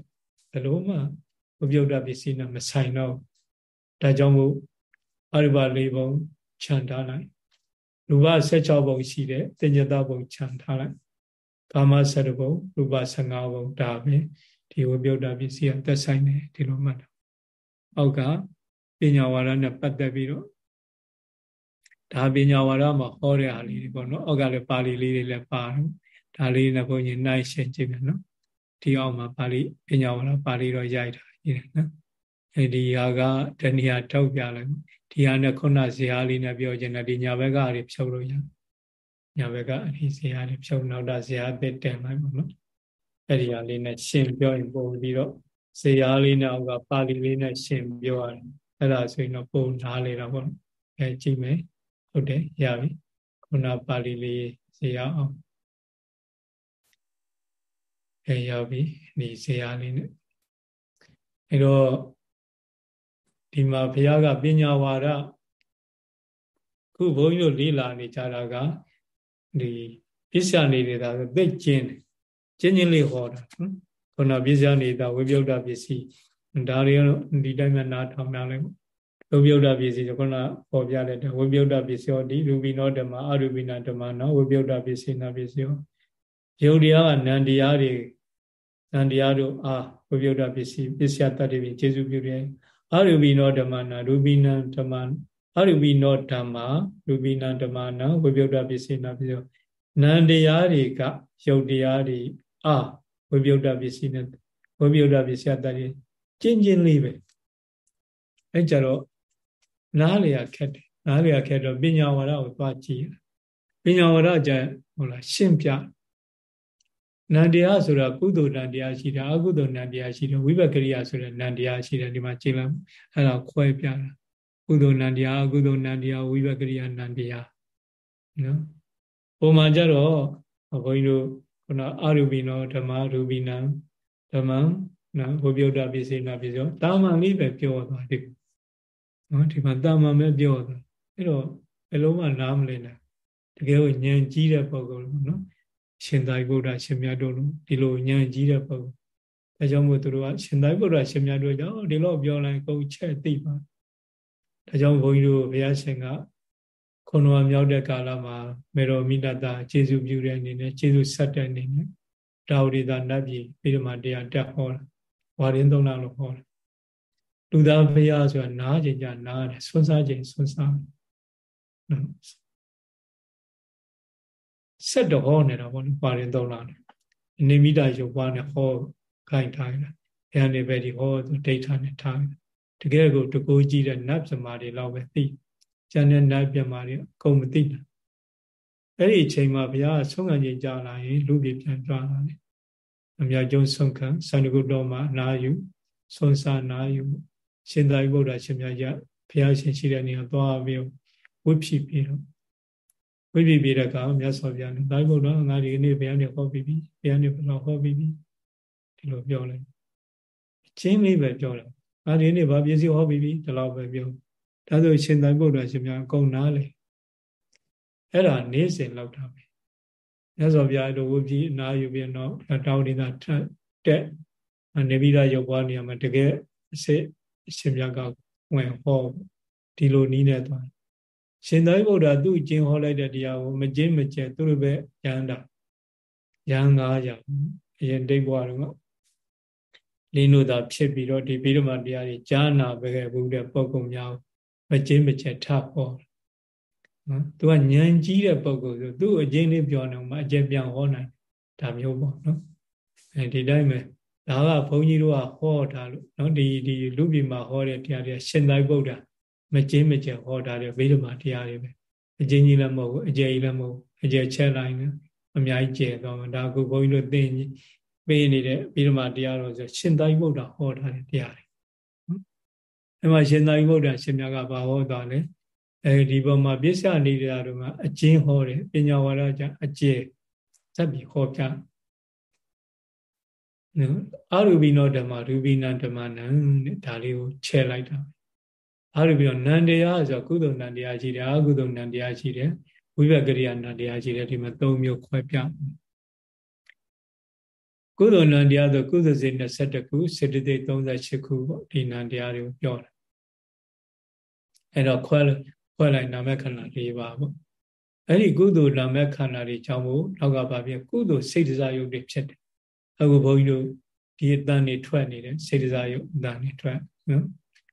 ဘယ်လိုမှဝိပယုတ်တပစ္စည်းနဲ့မဆိုင်တော့ဒါကြောင့်မို့အရိပါ၄ဘုံခြံထားလိုက်ရူပ16ဘုံရှိတယ်တင်ညတဘုံခြံထားလိုက်ကာမ7ဘုံရူပ15ဘုံဒါပဲဒီဝိပယုတ်တပစ္စည်းကသက်ဆိုင်တယ်ဒီလိုမှတ်တာအောက်ကပညာဝါဒနဲ့ပတ်သက်ပြီးတော့ ဒါပညာဝါဒမှာဟောတဲ့အားလေးတွေပေါ့နော်အောက်ကလည်းပါဠိလေးတွေလည်းပါတယ်ဒါလေးနဲ့ဘုန်းကြီးနိုင်ရှင်းကြည့်မယ်နော်ဒီအောက်မှာပါဠိပညာဝါဒပါဠိတော့ရိုက်တာကြီးတယ်နော်အဲဒီဟာကတဏှာထောက်ပြလိုက်ဒီဟာနဲ့ခုနဇေဟာလေးနဲ့ပြောချင်တယ်ဒီညာဘက်ကအရေးဖြုတ်လို့ရညာဘက်ကအရေးဇေဟာလေးဖြုတ်နောက်တာဇေဟာသစ်တင်လိုက်ပါနော်အဲ့ဒီဟာလေးနဲ့ရှင်းပြောရင်ပုံပြီးတော့ဇေဟာလေးနဲ့အောက်ကပါဠိလေးနဲ့ရှင်းပြောရတယ်အဲ့ဒါဆိုရင်တော့ပုံနားလေတာပေါ့နော်အဲကြည့်မယ် ဟုတ်တယ်ရပြီခုနပါဠိလေးဇေဟာအောင်အဲရောက်ပြီဒီဇေဟာလေးနဲ့အဲတော့ဒီမှာဘုရားကပညာဝါဒခုဘုန်းကြီးတို့လေးလာနေကြတာကဒီပစ္စယနေတာဆိုသိကျင်းတယ်ကျင်းချင်းလေးဟောတာနော်ခုနပစ္စယနေတာဝိပယုတ်တပစ္စည်းဒါတွေဒီတိုင်းမှနားထောင်များလိုက် ဝိပယုတ်တပစ္စည်းဆိုခုနပေါ်ပြလိုက်တယ်ဝိပယုတ်တပစ္စည်းဟောဒီရူပိနောဓမ္မအရူပိနာဓမ္မနော်ဝိပယုတ်တပစ္စည်းနာပစ္စည်းဟောယုတ်တရားကနန္တရားတွေနန္တရားတို့အာဝိပယုတ်တပစ္စည်းပစ္စယတတ္တိဖြင့်ခြေစုပြုတယ်အရူပိနောဓမ္မနာရူပိနံဓမ္မအရူပိနောဓမ္မရူပိနံဓမ္မနာဝိပယုတ်တပစ္စည်းနာပစ္စည်းနန္တရားတွေကယုတ်တရားတွေအာဝိပယုတ်တပစ္စည်းနဲ့ဝိပယုတ်တပစ္စယတတ္တိကျင့်ချင်းလေးပဲအဲကြတော့ နားလေရခက်တယ်နားလေရခက်တော့ပညာဝါဒကိုသွားကြည့်ပညာဝါဒကြဟုတ်လားရှင်းပြနန္တရားဆိုတာကုသိုလ်နန္တရားရှိတာအကုသိုလ်နန္တရားရှိတယ်ဝိဘကရိယာဆိုတဲ့နန္တရားရှိတယ်ဒီမှာကြည့်လိုက်အဲ့ဒါခွဲပြတာကုသိုလ်နန္တရားအကုသိုလ်နန္တရားဝိဘကရိယာနန္တရားနော်ပုံမှန်ကြတော့ဘုန်းကြီးတို့ခုနအရူပိနောဓမ္မရူပိနံဓမ္မနော်ဘုပြုတ်တာပစ္စေနာပစ္စယောတာမန်လေးပဲပြောသွားတယ် နော်ဒီမှာတာမန်ပဲပြောသွားအဲ့တော့ဘယ်လုံးမှနားမလည်နိုင်တကယ်ကိုဉာဏ်ကြီးတဲ့ပုဂ္ဂိုလ်နော်ရှင်သာရိပုတ္တရာရှင်မြတ်တို့လိုဒီလိုဉာဏ်ကြီးတဲ့ပုဂ္ဂိုလ်ဒါကြောင့်မို့သူတို့ကရှင်သာရိပုတ္တရာရှင်မြတ်တို့ကြောင့်ဒီလိုပြောလိုက်ကုန်ချက်သိပါဒါကြောင့်ဘုန်းကြီးတို့ဘုရားရှင်ကခုနကမြောက်တဲ့ကာလမှာမေတော်မိတ္တကျေစုပြုတဲ့အနေနဲ့ကျေစုဆက်တဲ့အနေနဲ့တာဝရိသနတ်ပြည်ပြီးတော့မှတရားတက်ဟောတာဝါရင်သုံးလလို့ဟောတာ လူသားဖရာဆိုတာနားကြကြနားတယ်ဆွန်းစားခြင်းဆွန်းစားနော်ဆက်တော့ဟောနေတာပေါ့နော်ဝါရင်သုံးလနဲ့နေမိတာရုပ်ပွားနဲ့ဟောခိုင်းထားတယ်ဘယ်ကနေပဲဒီဟောသူဒိဋ္ဌာနဲ့ထားတယ်တကယ်ကိုတကူကြည့်တဲ့နတ်ပြမာတွေလောက်ပဲသိကျန်တဲ့နတ်ပြမာတွေအကုန်မသိတာအဲ့ဒီအချိန်မှာဘုရားဆုံးခံခြင်းကြာလာရင်လူပြည်ပြန်ကြွလာတယ်အမြတ်ကျုံဆုံးခံသန္တကုတော်မှာနာယူဆုံးစာနာယူ ရှင်သာရိပုတ္တရာရှင်မြတ်ရဘုရားရှင်ရှိတဲ့နေရာသွားပြီးဝိဖြစ်ပြီးတော့ဝိဖြစ်ပြီးတဲ့အခါမြတ်စွာဘုရားသာရိပုတ္တရာငါဒီနေ့ဘုရားနေဟောပြီးပြီဘုရားနေဘယ်တော့ဟောပြီးပြီဒီလိုပြောလိုက်ချင်းလေးပဲပြောတယ်ငါဒီနေ့ဘာပစ္စည်းဟောပြီးပြီဒီလောက်ပဲပြောဒါဆိုရှင်သာရိပုတ္တရာရှင်မြတ်အကုန်နားလေအဲ့ဒါနေ့စဉ်လောက်တာပဲမြတ်စွာဘုရားတို့ဝိဖြစ်အနာယူပြီးတော့တောင်းနေတာတက်နေပြီးသားရုပ်ပွားနေရမှာတကယ်အစစ်အ ရှင်မြတ်ကဝင်ဟောဒီလိုနီးနေသွားရှင်သာရိပုတ္တရာသူ့ကျင့်ဟောလိုက်တဲ့တရားကိုမကျင့်မကျက်သူတို့ပဲရဟန္တာရဟန်း900အရင်တိတ်ဘွားတော့လင်းတို့သာဖြစ်ပြီးတော့ဒီဗိဓမာတရားတွေကြားနာပဲခဲ့ဘူးတဲ့ပုံကုံများမကျင့်မကျက်ထဟောနော်သူကဉာဏ်ကြီးတဲ့ပုံကုံဆိုသူ့အကျင့်လေးပြောနေမှာအကျင့်ပြန်ဟောနိုင်ဒါမျိုးပေါ့နော်အဲဒီတိုင်းပဲ ဒါကဘုန်းကြီးတို့ကဟောတာလို့နော်ဒီဒီလူပြည်မှာဟောတဲ့တရားတွေရှင်သာရိပုတ္တရာမကျင်းမကျဟောတာတွေဗိဓမာတရားတွေပဲအကျဉ်းကြီးလည်းမဟုတ်ဘူးအကျယ်ကြီးလည်းမဟုတ်အကျယ်ချက်လိုက်နေအများကြီးကျယ်သွားမှာဒါကုဘုန်းကြီးတို့သိရင်ပေးနေတဲ့ဗိဓမာတရားတော်ဆိုရှင်သာရိပုတ္တရာဟောထားတဲ့တရားတွေနော်အဲမှာရှင်သာရိပုတ္တရာရှင်မြတ်ကဘာဟောတာလဲအဲဒီပေါ်မှာပြစ္ဆာနေတာတို့မှာအကျဉ်းဟောတယ်ပညာဝါဒကြအကျယ်ဇက်ပြီးဟောပြ နော်အာရူပိနောဓမ္မရူပိနံဓမ္မနံတဲ့ဒါလေးကိုချဲလိုက်တာအာရူပိနောနံတရားဆိုကုသိုလ်နံတရားရှိတယ်အကုသိုလ်နံတရားရှိတယ်ဝိဘကရိယာနံတရားရှိတယ်ဒီမှာ၃မျိုးခွဲပြကုသိုလ်နံတရားဆိုကုသိုလ်စိတ်21ခုစေတသိက်38ခုပေါ့ဒီနံတရားတွေကိုပြောတာအဲ့တော့ခွဲခွဲလိုက်နာမခန္ဓာ၄ပါးပေါ့အဲ့ဒီကုသိုလ်နာမခန္ဓာတွေကြောင့်မို့နောက်ကဘာဖြစ်ကုသိုလ်စိတ်စားယုတ်တွေဖြစ်တယ် အခုဘုန်းကြီးတို့ဒီအတန်နေထွက်နေတယ်စေတစာယုတ်အတန်နေထွက်နော်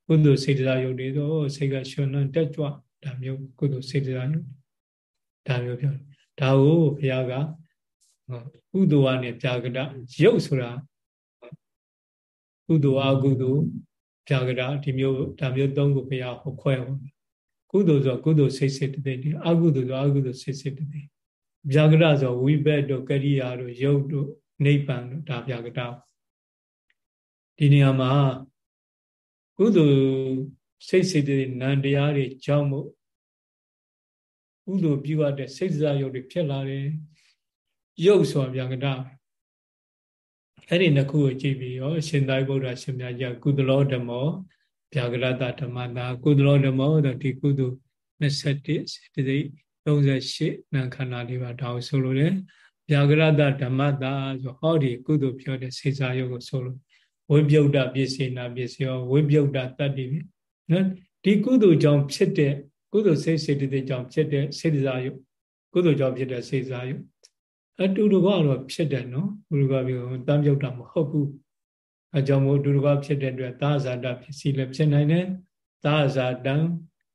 ကုသိုလ်စေတစာယုတ်တွေတော့စိတ်ကရှင်လန်းတက်ကြွဒါမျိုးကုသိုလ်စေတစာယုတ်ဒါမျိုးပြောဒါကိုဘုရားကကုသိုလ်ကနေပြာကတရုပ်ဆိုတာကုသိုလ်အကုသိုလ်ပြာကတဒီမျိုးဒါမျိုးသုံးခုဘုရားဟောခွဲဟောကုသိုလ်ဆိုကုသိုလ်စိတ်စိတ်တည်းအကုသိုလ်ဆိုအကုသိုလ်စိတ်စိတ်တည်းပြာကတဆိုဝိဘက်တို့ကရိယာတို့ယုတ်တို့ နိဗ္ဗာန်လို့ဒါပြကတာဒီနေရာမှာကုသိုလ်စိတ်စိတ်တွေနံတရားတွေကြောင့်မို့ကုသိုလ်ပြုရတဲ့စိတ်စားရုပ်တွေဖြစ်လာတယ်ရုပ်ဆိုပြကတာအဲ့ဒီနှစ်ခုကိုကြည့်ပြီးရောရှင်သာရိပုတ္တရာရှင်မြတ်ကြီးကုသလောဓမ္မောဗျာကရတဓမ္မတာကုသလောဓမ္မောဒီကုသိုလ်21စေတသိက်38နာခန္ဓာလေးပါဒါကိုဆိုလိုတယ် ဗျာကရတဓမ္မတာဆိုဟောဒီကုသိုလ်ပြောတဲ့စေစာယုတ်ကိုဆိုလို့ဝိပယုတ်တပစ္စေနာပစ္စယောဝိပယုတ်တတတ္တိပြီနော်ဒီကုသိုလ်ကြောင့်ဖြစ်တဲ့ကုသိုလ်စိတ်စေတသိက်ကြောင့်ဖြစ်တဲ့စေစာယုတ်ကုသိုလ်ကြောင့်ဖြစ်တဲ့စေစာယုတ်အတူတကတော့ဖြစ်တယ်နော်ဘုရားပြောတမ်းပြုတ်တာမဟုတ်ဘူးအကြောင်းမို့အတူတကဖြစ်တဲ့အတွက်သာဇာတဖြစ်စီလည်းဖြစ်နိုင်တယ်သာဇာတံ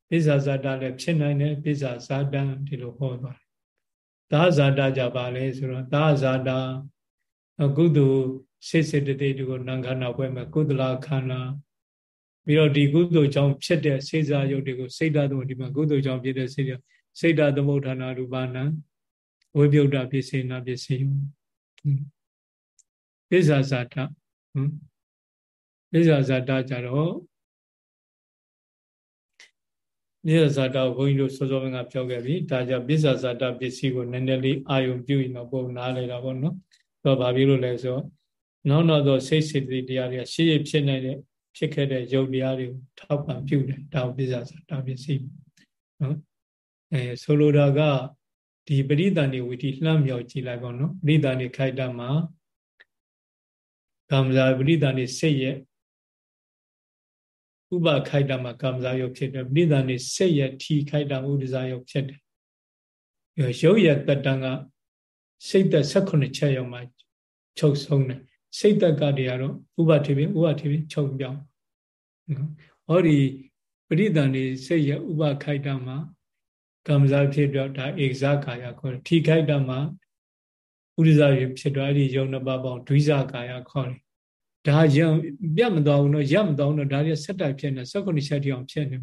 ပိဇာဇာတလည်းဖြစ်နိုင်တယ်ပိဇာဇာတံဒီလိုဟောသွား သာဇာတာကြပါလဲဆိုတော့သာဇာတာကုသိုလ်စိတ်စေတသိက်တွေကိုနံခန္ဓာပွဲမှာကုသလခန္ဓာပြီးတော့ဒီကုသိုလ်ကြောင့်ဖြစ်တဲ့စေစားယုတ်တွေကိုစိတ်ဓာတ်တို့ဒီမှာကုသိုလ်ကြောင့်ဖြစ်တဲ့စေစိတ်ဓာတ်သမုဋ္ဌာနာရူပနာဝိပယုတ်တာပစ္စေနာပစ္စည်းပိဇာဇာတပိဇာဇာတကြတော့ ပစ္ဆာဇာတဘုန်းကြီးတို့စောစောကပြောခဲ့ပြီဒါကြောင့်ပစ္ဆာဇာတပစ္စည်းကိုနည်းနည်းလေးအာယုံပြုရင်တော့ပုံနားလေတာပေါ့နော်တော့ဘာဖြစ်လို့လဲဆိုနောက်နောက်တော့စိတ်စိတ်တရားတွေကရှေ့ရဖြစ်နေတဲ့ဖြစ်ခဲ့တဲ့ယုတ်တရားတွေကိုထောက်ပံ့ပြုတယ်ဒါပစ္ဆာဇာတပစ္စည်းနော်အဲဆိုလိုတာကဒီပရိသန်နေဝီတိလှမ်းမြောက်ကြည့်လိုက်ပေါ့နော်ပရိသန်နေခိုက်တာမှာကမ္မဇာပရိသန်နေစိတ်ရဲ့ ဥပခိုက်တာမှာကာမဇာယုတ်ဖြစ်တယ်ပဋိသန္ဓေစိတ်ရထီခိုက်တာဥဒဇာယုတ်ဖြစ်တယ်ရုပ်ရတတန်ကစိတ်သက်16ချက်ရောက်မှချုပ်ဆုံးတယ်စိတ်သက်ကတွေကတော့ဥပထေပြင်ဥပထေပြင်ချုပ်ပြောင်းနော်ဟောဒီပရိသန်နေစိတ်ရဥပခိုက်တာမှာကမ္မဇာဖြစ်တော့ဒါဧကဇကာယခေါ်တယ်ထိခိုက်တာမှာဥရိဇာဖြစ်တော့အဲ့ဒီယုံနှစ်ပါးပေါင်းဒွိဇကာယခေါ်တယ် ဒါရံပြတ်မသွားဘူးနော်ရမသွားဘူးနော်ဒါတွေဆက်တိုက်ဖြစ်နေ၁၉ချက်တိအောင်ဖြစ်နေ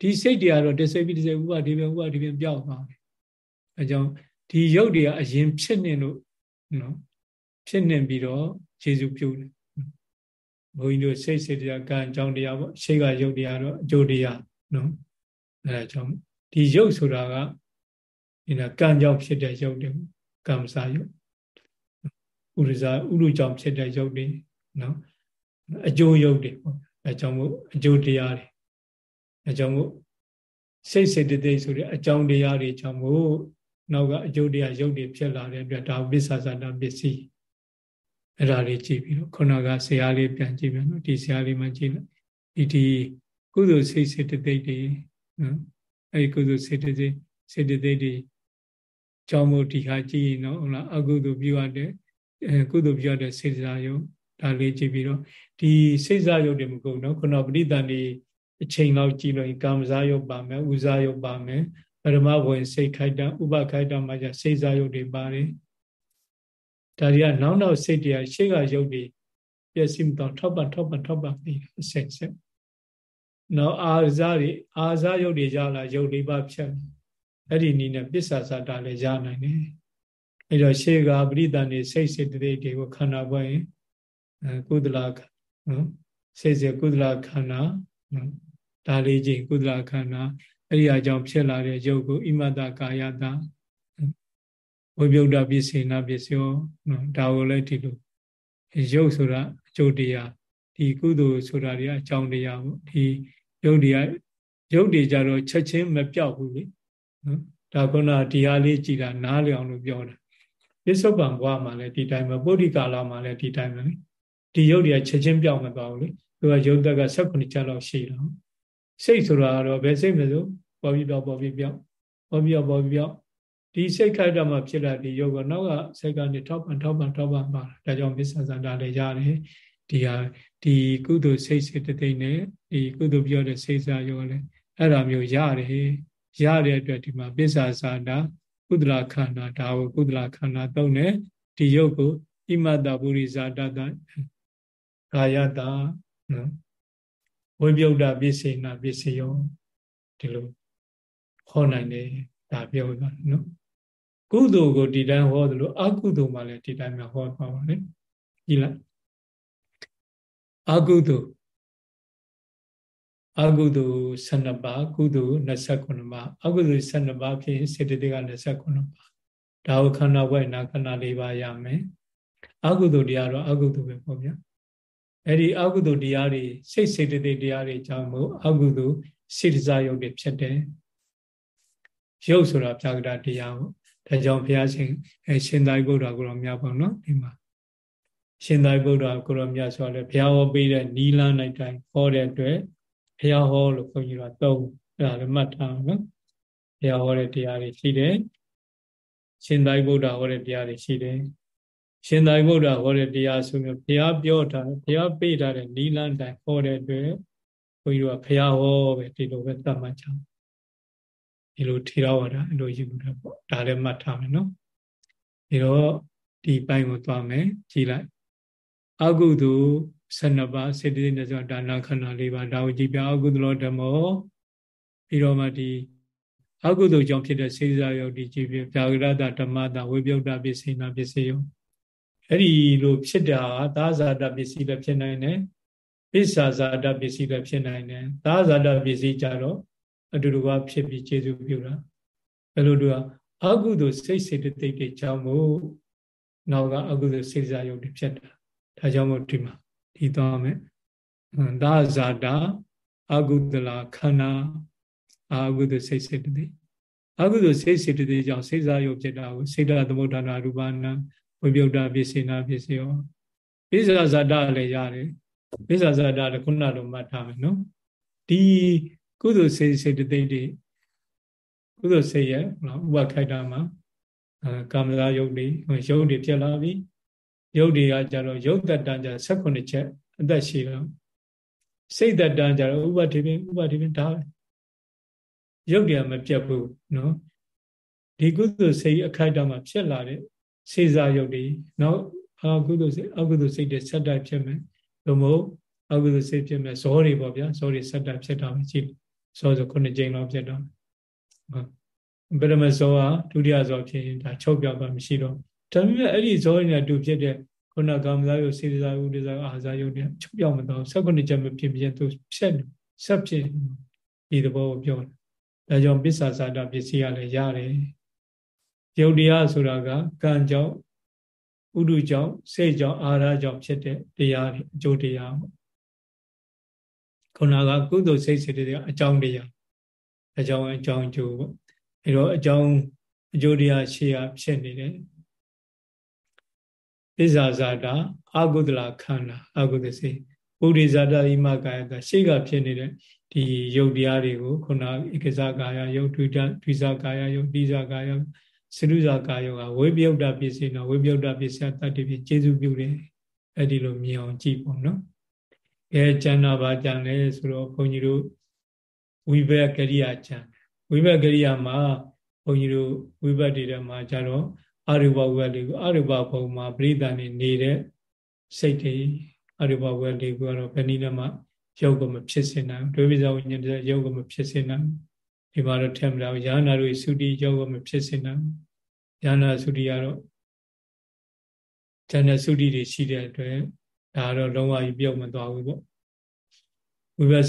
ဒီစိတ်တွေကတော့တစိတ်ပြီးတစိတ်ဥပဒီပြန်ဥပဒီပြန်ပြောက်သွားတယ်အဲကြောင့်ဒီရုပ်တွေကအရင်ဖြစ်နေလို့နော်ဖြစ်နေပြီးတော့ခြေစုပြုတယ်ဘုန်းကြီးတို့စိတ်စေတရားကံအကြောင်းတရားပေါ့ရှေ့ကရုပ်တရားတော့အကျိုးတရားနော်အဲဒါကြောင့်ဒီရုပ်ဆိုတာကဒီကကံကြောင့်ဖြစ်တဲ့ရုပ်တွေကံစားရုပ်ဥရဇာဥရုကြောင့်ဖြစ်တဲ့ရုပ်တွေ နော်အကျိုးရုပ်တွေပေါ့အဲကြောင့်မို့အကျိုးတရားတွေအဲကြောင့်မို့စိတ်စေတသိက်ဆိုတဲ့အကြောင်းတရားတွေကြောင့်မို့နောက်ကအကျိုးတရားရုပ်တွေဖြစ်လာတဲ့အတွက်ဒါပစ္ဆာဇာတာပစ္စည်းအဲ့ဒါလေးကြည့်ပြီးတော့ခုနကဆရာလေးပြန်ကြည့်ပြန်နော်ဒီဆရာလေးမှကြည့်လိုက်ဒီဒီကုသိုလ်စိတ်စေတသိက်တွေနော်အဲ့ဒီကုသိုလ်စေတသိက်စေတသိက်တွေကြောင့်မို့ဒီဟာကြည့်နော်ဟုတ်လားအကုသိုလ်ပြုရတဲ့အဲကုသိုလ်ပြုရတဲ့စေတစာယုံ ဒါလေးကြည့်ပြီးတော့ဒီစိတ်စားယုတ်တွေမကုန်နော်ခုနပဋိသန္ဓေအချိန်လောက်ကြည့်လို့ကာမစားယုတ်ပါမယ်ဥစားယုတ်ပါမယ်ပရမဝင်စိတ်ခိုက်တာဥပခိုက်တာမှじゃစိတ်စားယုတ်တွေပါတယ်ဒါတွေကနောက်နောက်စိတ်တရားရှေ့ကယုတ်တွေပျက်စီးမတော့ထောက်ပံ့ထောက်ပံ့ထောက်ပံ့ပြီးအဆက်ဆက်နောက်အာဇာတွေအာဇာယုတ်တွေရလာယုတ်လေးပါဖြတ်အဲ့ဒီနည်းနဲ့ပစ္ဆာစာတာလည်းရနိုင်တယ်အဲ့တော့ရှေ့ကပရိသန်နေစိတ်စိတ်တိတ်တွေကိုခန္ဓာပွင့် ကုသလနော်စိတ်စေကုသလခန္ဓာနော်ဒါလေးချင်းကုသလခန္ဓာအဲ့ဒီအကြောင်းဖြစ်လာတဲ့ယုတ်ကိုဣမတကာယတာဝိပယုဒ္ဓပစ္စေနာပစ္စယောနော်ဒါကိုလည်းဒီလိုယုတ်ဆိုတာအကျိုးတရားဒီကုသိုလ်ဆိုတာတွေအကြောင်းတရားပေါ့ဒီယုတ်တွေကယုတ်တွေကြတော့ချက်ချင်းမပြောက်ဘူးလေနော်ဒါကုနာဒီဟာလေးကြည်တာနားလျောင်လို့ပြောတာပစ္စုပန်ဘဝမှာလည်းဒီတိုင်းပဲပုဒ္ဓိကာလမှာလည်းဒီတိုင်းပဲလေ ဒီယုတ်တွေကချက်ချင်းပြောက်မသွားဘူးလေသူကယုတ်တက်က16ချက်လောက်ရှိတော့စိတ်ဆိုတာကတော့ဘယ်စိတ်မလို့ပေါ်ပြီးပြောက်ပေါ်ပြီးပြောက်ပေါ်ပြီးပေါ်ပြီးပြောက်ဒီစိတ်ခိုက်တာမှဖြစ်လာဒီယုတ်ကနောက်ကစိတ်ကနေထောက်ပံ့ထောက်ပံ့ထောက်ပံ့ပါဒါကြောင့်မစ္ဆာစန္ဒလည်းရတယ်ဒီဟာဒီကုသိုလ်စိတ်စေတသိက်နဲ့ဒီကုသိုလ်ပြောတဲ့စိတ်စားရောလည်းအဲ့လိုမျိုးရတယ်ရတဲ့အတွက်ဒီမှာပစ္ဆာစန္ဒကုသလခန္ဓာဒါကိုကုသလခန္ဓာသုံးတယ်ဒီယုတ်ကိုဣမတ္တပုရိဇာတတ ကာယတာနော်ဝိပယုဒ္ဓပစ္စေနာပစ္စယောဒီလိုဟောနိုင်တယ်ဒါပြောတာနော်ကုသိုလ်ကိုဒီတိုင်းဟောသလိုအကုသိုလ်မှလည်းဒီတိုင်းမှာဟောပါပါလေကြည့်လိုက်အကုသိုလ်အကုသိုလ်12ပါးကုသိုလ်29ပါးအကုသိုလ်12ပါးဖြစ်စေတသိက်က29ပါးဒါကိုခန္ဓာဝိုက်နာခန္ဓာ၄ပါးရမယ်အကုသိုလ်တရားတော့အကုသိုလ်ပဲပေါ့ဗျာ အဲ့ဒီအကုသိုလ်တရားတွေစိတ်စေတသိက်တရားတွေကြောင့်မို့အကုသိုလ်စေတစားယုတ်တွေဖြစ်တယ်ရုပ်ဆိုတာပြာကတာတရားပေါ့ဒါကြောင့်ဘုရားရှင်အဲရှင်သာရိပုတ္တရာကိုရောမြတ်ပေါ့နော်ဒီမှာရှင်သာရိပုတ္တရာကိုရောမြတ်ဆိုလဲဘုရားဟောပေးတဲ့နီလန်းနိုင်တိုင်းဟောတဲ့အတွက်ဘုရားဟောလို့ခွန်ကြီးတို့သုံးအဲ့ဒါလည်းမှတ်ထားအောင်နော်ဘုရားဟောတဲ့တရားတွေရှိတယ်ရှင်သာရိပုတ္တရာဟောတဲ့တရားတွေရှိတယ် ရှင်သာရိပုတ္တရာဟောတဲ့တရားဆိုမျိုးဘုရားပြောထားဘုရားပေးထားတဲ့နီလန်းတိုင်းဟောတဲ့အတွက်ဘုန်းကြီးတို့ကဘုရားဟောပဲဒီလိုပဲသတ်မှတ်ကြအောင်ဒီလိုထေရဝါဒအဲ့လိုယူတယ်ပေါ့ဒါလည်းမှတ်ထားမယ်နော်ဒီတော့ဒီပိုင်းကိုသွားမယ်ကြည်လိုက်အကုသိုလ်12ပါးစေတသိက်နဲ့ဆိုဒါနခန္ဓာ၄ပါးဒါကိုကြည်ပြအကုသလောဓမ္မောပြီးတော့မှဒီအကုသိုလ်ကြောင့်ဖြစ်တဲ့စေစားယောဒီကြည်ပြပြာဂရတဓမ္မတာဝိပယုတ်တပစ္စေနာပစ္စယော အဲ့ဒီလိုဖြစ်တာသာဇာတပစ္စည်းလည်းဖြစ်နိုင်တယ်ပစ္ဆာဇာတပစ္စည်းလည်းဖြစ်နိုင်တယ်သာဇာတပစ္စည်းကြတော့အတူတူကဖြစ်ပြီးကျေစုပြုတာဘယ်လိုတူအကုသိုလ်စိတ်စေတသိက်တွေကြောင့်မို့နောက်ကအကုသိုလ်စိတ်စားယုတ်တွေဖြစ်တာဒါကြောင့်မို့ဒီမှာဒီသွားမယ်ဒါဇာတာအကုသလခန္ဓာအကုသိုလ်စိတ်စေတသိက်အကုသိုလ်စိတ်စေတသိက်ကြောင့်စိတ်စားယုတ်ဖြစ်တာကိုစိတ်တသမုဒ္ဒနာရူပနာ ဝိပယုတ်တာပစ္စေနာပစ္စယောပိစ္ဆာဇာတာလည်းရတယ်ပိစ္ဆာဇာတာလည်းခုနလိုမှတ်ထားမယ်နော်ဒီကုသိုလ်စေစေတသိက်တွေကုသိုလ်စေရနော်ဥပခိုက်တာမှာအဲကာမရာယုတ်တွေယုတ်တွေဖြစ်လာပြီယုတ်တွေကကြတော့ယုတ်တတန်ကြ18ချက်အသက်ရှိတော့စိတ်တတန်ကြတော့ဥပတိပင်ဥပတိပင်ဒါပဲယုတ်တွေကမပြတ်ဘူးနော်ဒီကုသိုလ်စိတ်အခိုက်အတန့်မှာဖြစ်လာတဲ့ စေစာယုတ်တွေနောက်အကုသိုလ်စိတ်အကုသိုလ်စိတ်တွေဆက်တိုက်ဖြစ်မယ်လို့မို့အကုသိုလ်စိတ်ဖြစ်မယ်ဇောတွေပေါ့ဗျာဇောတွေဆက်တိုက်ဖြစ်တာပဲကြည့်ဇောဆိုခုနှစ်ကြိမ်လောက်ဖြစ်တော့ဟုတ်ပရမဇောကဒုတိယဇောဖြစ်ရင်ဒါချုပ်ပြောက်တာမရှိတော့ဒါပေမဲ့အဲ့ဒီဇောတွေနဲ့တူဖြစ်တဲ့ခုနကာမဇာယုစေစာယုဒိစာအာဇာယုတွေချုပ်ပြောက်မတော့၁၉ချက်မဖြစ်ဖြစ်သူဖြစ်ဆက်ဖြစ်ဒီသဘောကိုပြောတယ်ဒါကြောင့်ပစ္ဆာစာတပစ္စည်းကလည်းရတယ် ယုတ်တရားဆိုတာကကံကြောင့်ဥဒုကြောင့်စိတ်ကြောင့်အာရကြောင့်ဖြစ်တဲ့တရားတွေအကျိုးတရားပေါ့ခုနကကုသိုလ်စိတ်စိတ်တွေအကြောင်းတရားအကြောင်းအကြောင်းအကျိုးပေါ့အဲတော့အကြောင်းအကျိုးတရားရှေ့ရဖြစ်နေတယ်ပစ္ဆာဇာတာအာဂုတလခန္ဓာအာဂုတစိပုရိဇာတာဣမကာယတာရှေ့ကဖြစ်နေတဲ့ဒီယုတ်တရားတွေကိုခုနဧကဇကာယယုတ်ဒွိတဒွိဇာကာယယုတ်တိဇာကာယ စရုဇာကာယောကဝိပယုတ်တပစ္စည်းနော်ဝိပယုတ်တပစ္စယတတ္တိဖြစ်ကျေစုပြုတယ်အဲ့ဒီလိုမြင်အောင်ကြည့်ပေါ့နော်အဲကျန်တာပါကြံလဲဆိုတော့ဘုန်းကြီးတို့ဝိဘက်ကရိယာကျန်ဝိဘက်ကရိယာမှာဘုန်းကြီးတို့ဝိဘတ်တွေထဲမှာကြတော့အရူပဝက်လေးကိုအရူပဘုံမှာပရိသန်နေနေတဲ့စိတ်တွေအရူပဝက်လေးကတော့ဘယ်နည်းနဲ့မှရုပ်ကမဖြစ်စေနိုင်ဒွေပိဇဝိညာဉ်တဲ့ရုပ်ကမဖြစ်စေနိုင် ဒီမှာတော့ထင်မလားယာနာတို့သုတိရုပ်ကမဖြစ်စေနိုင်ယာနာသုတိကတော့ဉာဏ်သုတိတွေရှိတဲ့အတွက်ဒါတော့လုံးဝကြီးပြုတ်မသွားဘူးပေါ့ဝိပဿနာ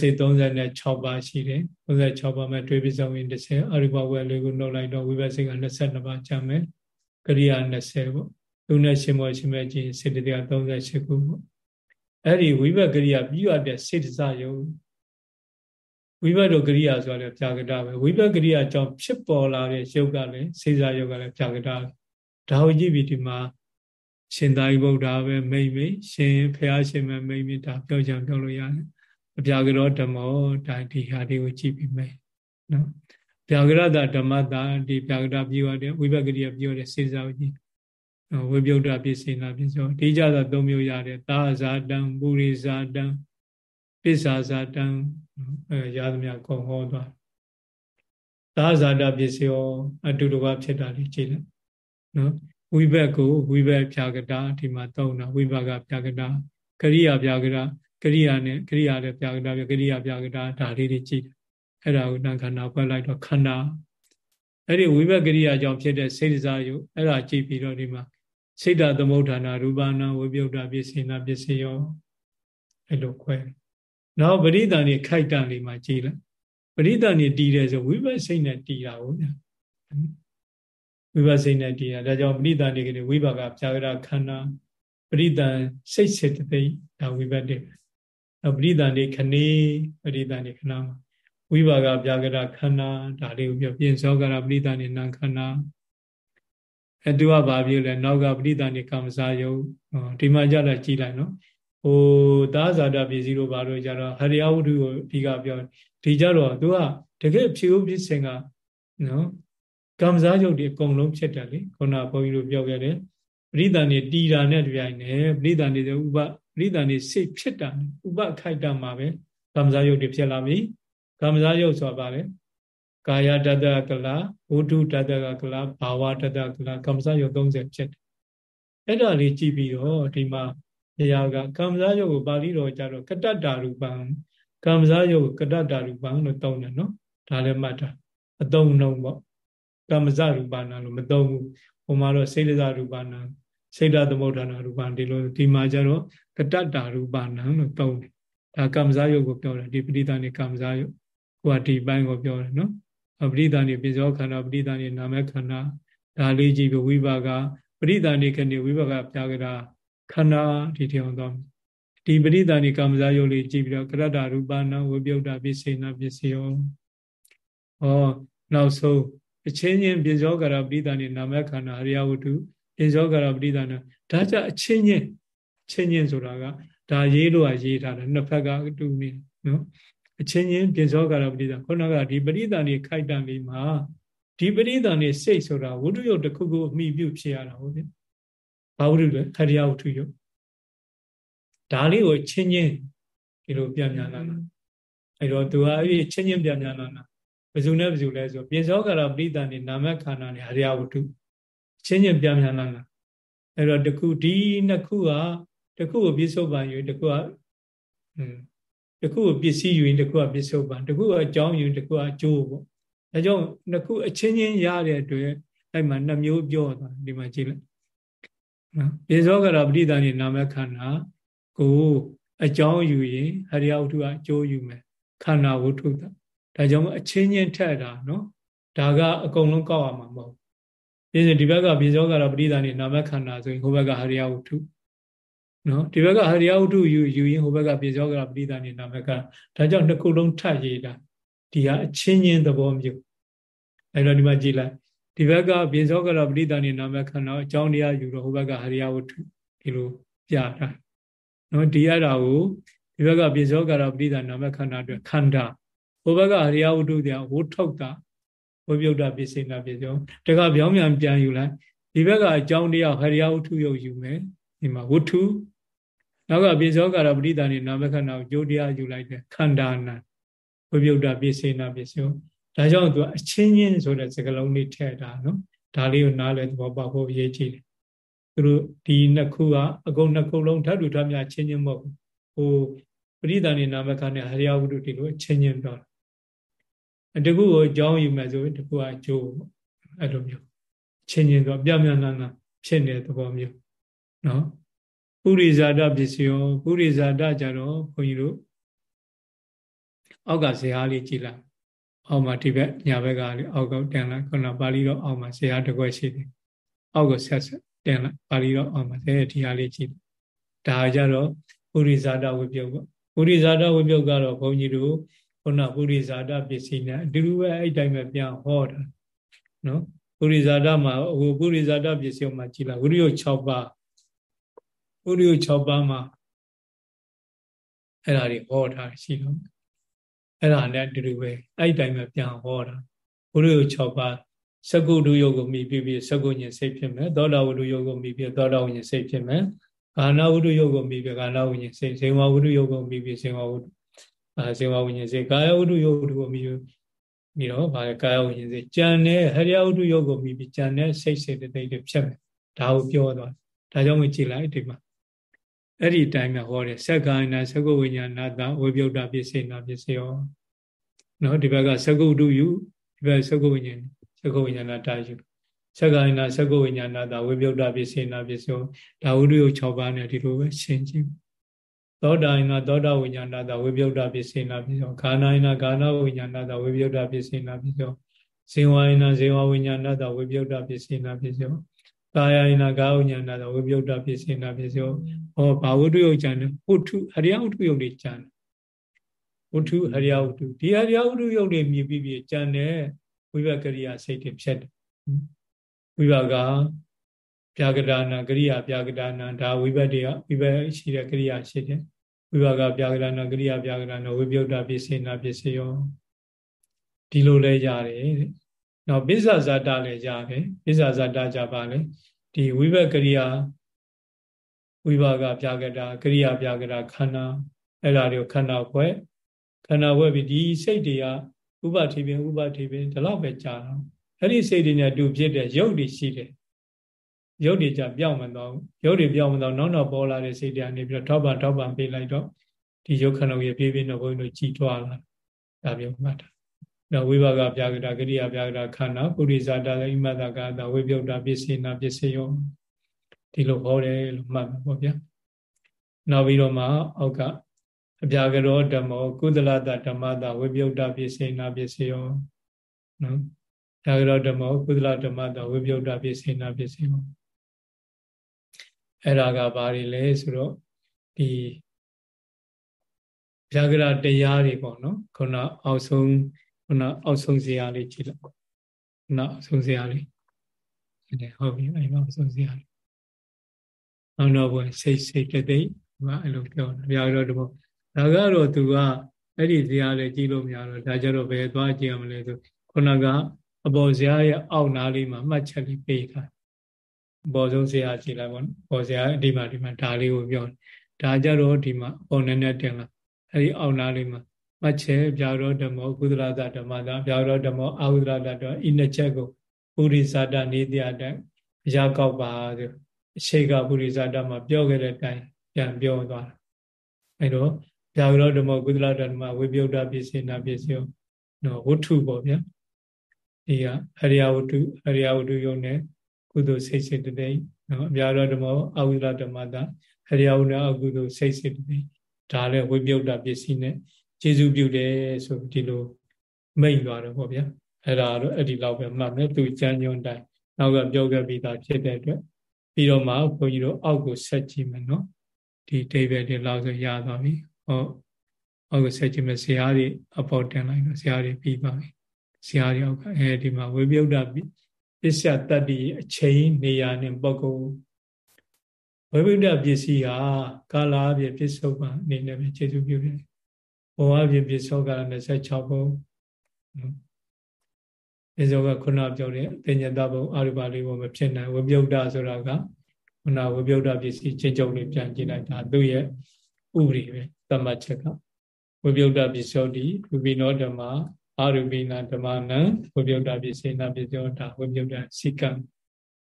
36ပါးရှိတယ်36ပါးမဲ့တွေးပိဇဝိညာဉ်30အရူပဝက်လေးကိုနှုတ်လိုက်တော့ဝိပဿနာ22ပါးကျန်မယ်ကရိယာ20ပေါ့သူနဲ့ရှင်မောရှင်မဲ့ချင်းစေတသိက်38ခုပေါ့အဲ့ဒီဝိဘကရိယာပြီးရတဲ့စေတစယုံ ဝိဘတို့ကရိယာဆိုလည်းပြာကတာပဲဝိဘကရိယာကြောင့်ဖြစ်ပေါ်လာတဲ့ယုတ်ကလည်းစေစာယုတ်ကလည်းပြာကတာပဲဒါကိုကြည့်ပြီးဒီမှာရှင်သာရိပုတ္တရာပဲမိမ့်မိရှင်ဖះရှင်မဲ့မိမ့်မိဒါပြောချင်ပြောလို့ရတယ်အပြာကရောဓမ္မောဒါဒီဟာတွေကိုကြည့်ပြီးမယ်နော်ပြာကရတာဓမ္မတာဒီပြာကတာပြောရတဲ့ဝိဘကရိယာပြောတဲ့စေစာကိုကြည့်ဝိပယုဒ္ဓပစ္စေနာပစ္စောဒီကြသာ၃မျိုးရတယ်သာဇာတံပုရိဇာတံ ပစ္ဆာဇာတံအဲရသမျှကုံဟောသွားသာဇာတပစ္စေောအတူတကွဖြစ်တာလေးကြည့်လိုက်နော်ဝိဘက်ကိုဝိဘက်ဖြာကတာဒီမှာသုံးတာဝိဘကဖြာကတာကရိယာဖြာကတာကရိယာနဲ့ကရိယာလည်းဖြာကတာပြကရိယာဖြာကတာဒါလေးတွေကြည့်အဲ့ဒါကိုတန်ခန္ဓာဖွဲ့လိုက်တော့ခန္ဓာအဲ့ဒီဝိဘက်ကရိယာကြောင့်ဖြစ်တဲ့စိတ်စားယုအဲ့ဒါကြည့်ပြီးတော့ဒီမှာစိတ်တသမုဋ္ဌာနာရူပနာဝိပယုတ်တာပစ္စေနာပစ္စယောအဲ့လိုခွဲ နောက်ပရိသန်နေခိုက်တန်လေးမှာကြည်လိုက်ပရိသန်နေတည်တယ်ဆိုဝိပဿစိတ်နဲ့တည်တာဟုတ်ဗျာဝိပဿစိတ်နဲ့တည်တာဒါကြောင့်ပရိသန်နေကလေးဝိပါကပြာကရခန္ဓာပရိသန်စိတ်စေတသိက်ဒါဝိပဿတဲ့နောက်ပရိသန်နေခဏေပရိသန်နေခဏမှာဝိပါကပြာကရခန္ဓာဒါလေးကိုပြောပြင်စောကရပရိသန်နေနာခန္ဓာအဲသူကဘာပြောလဲနောက်ကပဋိသန္ဓေကမ္မစာယုတ်ဒီမှာကြတာကြည်လိုက်နော် ဟိုသာဇာတပစ္စည်းတို့ဘာလို့ကြတော့ဟရိယဝတ္ထုကိုအဓိကပြောဒီကြတော့သူကတကယ်ဖြေဥပစ္စေကနော်ကမ္မစာယုတ်ဒီအကုန်လုံးဖြစ်တယ်လေခုနဘုန်းကြီးတို့ပြောခဲ့တယ်ပဋိသန္ဓေတီတာနဲ့တပြိုင်နက်ပဋိသန္ဓေဆိုဥပပဋိသန္ဓေစိတ်ဖြစ်တာဥပခိုက်တာမှာပဲကမ္မစာယုတ်တွေဖြစ်လာပြီကမ္မစာယုတ်ဆိုတာပါလေကာယတတကလဝုဒ္ဓတတကလဘာဝတတကလကမ္မစယုတ်30ဖြစ်တယ်အဲ့ဒါလေးကြည့်ပြီးတော့ဒီမှာ နေရာကကမ္မစယုတ်ကိုပါဠိတော်ကြတော့ကတ္တတာရူပံကမ္မစယုတ်ကတ္တတာရူပံလို့သုံးတယ်နော်ဒါလည်းမှတ်တာအသုံးနှုံပေါ့ကမ္မစရူပနာလို့မသုံးဘူးဟိုမှာတော့စေတဇရူပနာစေတသမုဋ္ဌာနာရူပံဒီလိုဒီမှာကျတော့ကတ္တတာရူပနာလို့သုံးတယ်ဒါကမ္မစယုတ်ကိုပြောတယ်ဒီပဋိသန္ဓေကမ္မစယုတ်ဟိုကဒီပိုင်းကိုပြောတယ်နော်ပရိသန်နေပိဇောခန္ဓာပရိသန်နေနာမခန္ဓာဒါလေးကြည့်ပြီးဝိပါကပရိသန်နေခဏဝိပါကပြာကရာခ န္ဓာဒီထအောင်သွားဒီပရိသန်နေကာမဇာယုတ်လေးကြည့်ပြီးတော့ကရတ္တရူပနာဝိပယုတ်တာပစ္စေနာပစ္စယောဟောနောက်ဆုံးအချင်းချင်းပိဇောကရာပရိသန်နေနာမခန္ဓာဟရိယဝတ္ထုပိဇောကရာပရိသန်နာဒါကြအချင်းချင်းချင်းချင်းဆိုတာကဒါရေးလို့ကရေးထားတယ်နှစ်ဖက်ကအတူနေနော်အအချင်းချင်းပြင်စောကာရပရိသခုနကဒီပရိသန်တွေခိုက်တန်လေးမှာဒီပရိသန်တွေစိတ်ဆိုတာဝိတုယုတ်တစ်ခုခုအမိပြုဖြစ်ရတာဟုတ်တယ် ဘာဝိတုလဲခရိယဝတ္ထုယုတ်ဒါလေးကိုချင်းချင်းဒီလိုပြန်ပြန်လာတာအဲ့တော့သူကအဲ့ချင်းချင်းပြန်ပြန်လာတာဘယ်သူနဲ့ဘယ်သူလဲဆိုပြင်စောကာရပရိသန်တွေနာမခန္ဓာနဲ့အရိယဝတ္ထုချင်းချင်းပြန်ပြန်လာတာအဲ့တော့တခုဒီနှစ်ခုကတခုကိုပြစ္ဆုတ်ပန်ယူတခုကอืมတခုကိုပစ္စည်းယူရင်တခုကပစ္စုပန်တခုကအကြောင်းယူတခုကအကျိုးပေါ့ဒါကြောင့်နှစ်ခုအချင်းချင်းရတဲ့အတွက်အဲ့မှာနှစ်မျိုးပြောတာဒီမှာကြည့်လိုက် နော်ပြေဇောကရပဋိသန္ဓေနာမခန္ဓာကိုအကြောင်းယူရင်ဟရိယဝတ္ထုကအကျိုးယူမယ်ခန္ဓာဝတ္ထုဒါကြောင့်အချင်းချင်းထက်တာနော်ဒါကအကုန်လုံးကောက်ရမှာမဟုတ်ဘူးဒီဒီဘက်ကပြေဇောကရပဋိသန္ဓေနာမခန္ဓာဆိုရင်ဟိုဘက်ကဟရိယဝတ္ထုနော်ဒီဘက်ကဟရိယဝတ္ထုယူယူရင်ဟိုဘက်ကပြေဇောကရပရိသနေနာမကဒါကြောင့်နှစ်ခုလုံးထပ်ရေးတာဒီဟာအချင်းချင်းသဘောမျိုးအဲ့တော့ဒီမှာကြည့်လိုက် ဒီဘက်ကပြေဇောကရပရိသနေနာမခန္ဓာအကြောင်းတရားယူတော့ဟိုဘက်ကဟရိယဝတ္ထုဒီလိုပြတာနော်ဒီရတာကိုဒီဘက်ကပြေဇောကရပရိသနာမခန္ဓာအတွက်ခန္ဓာဟိုဘက်ကဟရိယဝတ္ထုတရားဝုထုတ်တာဝိပယုတ်တာပစ္စေနာပစ္စယောတခါပြောင်းပြန်ပြန်ယူလိုက်ဒီဘက်ကအကြောင်းတရားဟရိယဝတ္ထုယုတ်ယူမယ်ဒီမှာဝတ္ထုနောက်ကပြေဇောကာရပဋိသန္ဓေနာမခန္ဓာကိုကြိုးတရားယူလိုက်တယ်ခန္ဓာနာဝိပယုတ်တပိစေနာပစ္စယော ဒါကြောင့်သူအချင်းချင်းဆိုတဲ့စကားလုံးလေးထည့်တာနော်ဒါလေးကိုနားလည်သဘောပေါက်ဖို့အရေးကြီးတယ်သူတို့ဒီနှစ်ခုကအကုန်နှစ်ခုလုံးဓာတ်တူဓာတ်များချင်းချင်းမဟုတ်ဟိုပရိသန္ဓေနာမခန္ဓာဟရိယဝတ္ထုဒီလိုချင်းချင်းတော့တခုကိုအကြောင်းယူမယ်ဆိုရင်တခုကအကျိုးအဲ့လိုမျိုးချင်းချင်းတော့ပြပြနာနာဖြစ်နေတဲ့သဘောမျိုးနော်ပုရိဇာတပစ္စယောပုရိဇာတကြတော့ဘုန်းကြီးတို့အောက်ကဇေဟာလေးကြည်လိုက် အောက်မှာဒီဘက်ညာဘက်ကလေးအောက်ကတင်လိုက်ခုနပါဠိတော့အောက်မှာဇေဟာတစ်ခွက်ရှိတယ်အောက်ကိုဆက်ဆက်တင်လိုက်ပါဠိတော့အောက်မှာဇေဒီဟာလေးကြည်ဒါကြတော့ပုရိဇာတဝိပယုတ်ပေါ့ပုရိဇာတဝိပယုတ်ကတော့ဘုန်းကြီးတို့ခုနပုရိဇာတပစ္စည်းနဲ့အတူတူပဲအဲ့တိုင်းပဲပြန်ဟောတာနော်ပုရိဇာတမှာဟိုပုရိဇာတပစ္စည်းမှာကြည်လိုက်ဝိရိယ6ပါးဥရိယ6ပါးမှာအဲ့ဒါတွေဟောထားရှိတော့ အဲ့ဒါနဲ့အတူတူပဲအဲ့တိုင်းပဲပြန်ဟောတာဥရိယ6ပါးသကုတုယုတ်ကိုမိပြီးပြီးသကုညင်စိတ်ဖြစ်မယ်သောတာဝတ္ထုယုတ်ကိုမိပြီးသောတာဝညင်စိတ်ဖြစ်မယ်ကာဏဝတ္ထုယုတ်ကိုမိပြီးကာဏဝညင်စိတ်ဇေဝဝတ္ထုယုတ်ကိုမိပြီးဇေဝဝတ္ထုအာဇေဝဝညင်စိတ်ကာယဝတ္ထုယုတ်ကိုမိပြီးပြီးတော့ဗာကာယဝညင်စိတ်ကြံတဲ့ဟရိယဝတ္ထုယုတ်ကိုမိပြီးကြံတဲ့စိတ်စိတ်တိတ်တွေဖြစ်မယ်ဒါကိုပြောသွားဒါကြောင့်မကြည့်လိုက်ဒီမှာ အဲ့ဒီတိုင်းမှာဟောတယ်သက္ကာယနာသကုဝိညာဏတဝိပယုတ်တပစ္စေနာပစ္စယောနော်ဒီဘက်ကသကုတုယူဒီဘက်သကုဝိညာဉ်သကုဝိညာဏတယူသက္ကာယနာသကုဝိညာဏတဝိပယုတ်တပစ္စေနာပစ္စယောဒါဝိရိယ6ပါးနဲ့ဒီလိုပဲရှင်းကြည့်သောတာယနာသောတာဝိညာဏတဝိပယုတ်တပစ္စေနာပစ္စယောခာနာယနာခာနာဝိညာဏတဝိပယုတ်တပစ္စေနာပစ္စယောဇေဝယနာဇေဝဝိညာဏတဝိပယုတ်တပစ္စေနာပစ္စယော ကာယယနာကာဝဉာဏသောဝိပယုတ်တဖြစ်စေနာဖြစ်စေဟောဘာဝတ္ထုယုတ်ကြံတယ်ဝတ္ထုဟရိယဝတ္ထုယုတ်တွေကြံတယ်ဝတ္ထုဟရိယဝတ္ထုဒီဟရိယဝတ္ထုယုတ်တွေမြည်ပြီးပြီးကြံတယ်ဝိဘကရိယာစိတ်တွေဖြစ်တယ်ဝိဘကပြာကဒါနာကရိယာပြာကဒါနာဒါဝိဘတ်တွေကဝိဘတ်ရှိတဲ့ကရိယာရှိတယ်ဝိဘကပြာကဒါနာကရိယာပြာကဒါနာဝိပယုတ်တဖြစ်စေနာဖြစ်စေရောဒီလိုလဲရတယ်တဲ့ နောက်ပိစ္ဆဇာတလည်းရတယ်ပိစ္ဆဇာတကြပါလေဒီဝိဘကရိယာဝိဘာကပြာကတာကရိယာပြာကတာခန္ဓာအဲ့ဒါတွေကိုခန္ဓာဖွဲ့ခန္ဓာဖွဲ့ပြီးဒီစိတ်တွေကဥပတိပင်ဥပတိပင်ဒီလောက်ပဲကြာတော့အဲ့ဒီစိတ်တွေနဲ့တူဖြစ်တဲ့ရုပ်တွေရှိတယ်ရုပ်တွေကြပြောင်းမသွားဘူးရုပ်တွေပြောင်းမသွားနောက်နောက်ပေါ်လာတဲ့စိတ်တွေကနေပြီးတော့ထောက်ပံ့ထောက်ပံ့ပေးလိုက်တော့ဒီရုပ်ခန္ဓာရဲ့ပြေးပြေးတော့ဘုန်းကြီးတို့ကြည်ထွားလာဒါမျိုးမှတ်တာနော် ဝိဘာကပြာကတာကရိယာပြာကတာခန္ဓာပုရိဇာတလည်းဣမတကာတာဝိပယုတ်တာပစ္စေနာပစ္စယောဒီလိုဟောတယ်လို့မှတ်ပါပေါ့ဗျာနောက်ပြီးတော့မှအောက်ကအပြာကရောဓမ္မောကုသလတဓမ္မတာဝိပယုတ်တာပစ္စေနာပစ္စယောနော်ပြာကရောဓမ္မောကုသလဓမ္မတာဝိပယုတ်တာပစ္စေနာပစ္စယောအဲ့ဒါကဘာတွေလဲဆိုတော့ဒီပြာကရတရားတွေပေါ့နော်ခုနအောက်ဆုံး ခုနအောက်ဆုံးဇေယျလေးကြည့်လိုက်ခုနအောက်ဆုံးဇေယျလေးဟုတ်ပြီအဲ့မှာအောက်ဆုံးဇေယျလေးအောင်တော့ဘယ်စိတ်စိတ်တိတ်တိတ်ကအဲ့လိုပြောတယ်ဘုရားတော်တော့ဒါကတော့သူကအဲ့ဒီဇရာလည်းကြည့်လို့မရတော့ဒါကြတော့ဘယ်သွားကြည့်ရမလဲဆိုခုနကအပေါ်ဇရာရဲ့အောက်နားလေးမှာမှတ်ချက်လေးပေးထားအပေါ်ဆုံးဇရာကြည့်လိုက်ပေါ့နော်ပေါ်ဇရာဒီမှာဒီမှာဒါလေးကိုပြောဒါကြတော့ဒီမှာအပေါ်နဲ့နဲ့တင်လာအဲ့ဒီအောက်နားလေးမှာ မှတ်ချက်ပြရောဓမ္မောကုသလသဓမ္မတာပြရောဓမ္မောအာဟုဒရတတော့ဤနှစ်ချက်ကိုပုရိသတာနေတရားတရကောက်ပါဆိုအရှိကပုရိသတာမှာပြောခဲ့တဲ့အတိုင်းပြန်ပြောသွားတာအဲတော့ဗျာဂရောဓမ္မကုသလဓမ္မဝိပယုဒ္ဓပစ္စေနာပစ္စယောနော်ဝတ္ထုပေါ့ဗျာဒီကအရိယဝတ္ထုအရိယဝတ္ထုယုံနဲ့ကုသိုလ်စိတ်စိတ်တည်းနော်ဗျာဂရောဓမ္မအဝိသဓမ္မတာအရိယဝတ္ထုအကုသိုလ်စိတ်စိတ်တည်းဒါလည်းဝိပယုဒ္ဓပစ္စည်းနဲ့ ကျေစုပြုတယ်ဆိုဒီလိုမိတ်သွားတယ်ပေါ့ဗျာအဲ့ဒါတော့အဲ့ဒီလောက်ပဲမှတ်မယ်သူကြမ်းညွန်းတိုင်းနောက်ကပြောခဲ့ပြီးသားဖြစ်တဲ့အတွက်ပြီးတော့မှဘုန်းကြီးတို့အောက်ကိုဆက်ကြည့်မယ်နော်ဒီဒိဗေဒီလောက်ဆိုရသွားပြီဟောအောက်ကိုဆက်ကြည့်မယ်ဇာတိအပေါ်တင်လိုက်တော့ဇာတိပြီးပါပြီဇာတိအောက်ကအဲဒီမှာဝိပယုဒ္ဓပစ္စယတတ္တိအချိန်နေရာနဲ့ပုဂ္ဂိုလ်ဝိပယုဒ္ဓပစ္စည်းဟာကာလအပြည့်ပစ္စုပန်အနေနဲ့ပဲခြေစုပြုတယ် ဘောအပြည့်ပစ္စုပန်26ဘုံဒီဇောကခုနပြောတဲ့တင်ညတဘုံအာရုပလေးဘုံမဖြစ်နိုင်ဝိပယုဒ္ဓဆိုတာကခုနဝိပယုဒ္ဓပစ္စည်းချင်းချုပ်လေးပြန်ကြည့်လိုက်တာသူ့ရဲ့ဥပဒေပဲသတ်မှတ်ချက်ကဝိပယုဒ္ဓပစ္စောတိဝိပိနောဓမ္မအာရုပိနာဓမ္မနံဝိပယုဒ္ဓပစ္စေနာပစ္စောတာဝိပယုဒ္ဓစိကံ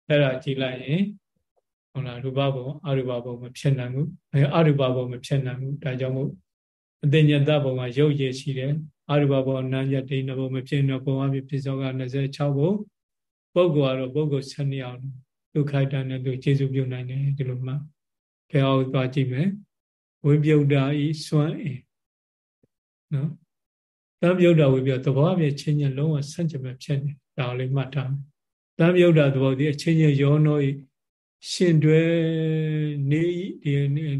အဲ့ဒါကြည့်လိုက်ရင်ဟုတ်လားရူပဘုံအရူပဘုံမဖြစ်နိုင်ဘူးအဲအရူပဘုံမဖြစ်နိုင်ဘူးဒါကြောင့်မို့ အတင်ညတဘုံကရုပ်ရည်ရှိတယ်အရူပဘုံနာညဒိဏဘုံမဖြစ်တော့ဘုံအဖြစ်ပစ္စောက26ဘုံပုဂ္ဂိုလ်ကတော့ပုဂ္ဂိုလ်7ယောက်ဒုက္ခိုက်တာနဲ့သူကျေစုပြုနိုင်တယ်ဒီလိုမှခဲအောင်သွားကြည့်မယ်ဝိပယုဒ္ဓဤစွမ်းအင်နော်တံပြုတ်တာဝိပယသဘောအပြင်ချင်းချင်းလုံးဝဆန့်ကျင်ပဲဖြစ်နေဒါလေးမှတ်ထားမယ်တံပြုတ်တာသဘောဒီအချင်းချင်းရောနောဤရှင်တွဲနေဒီ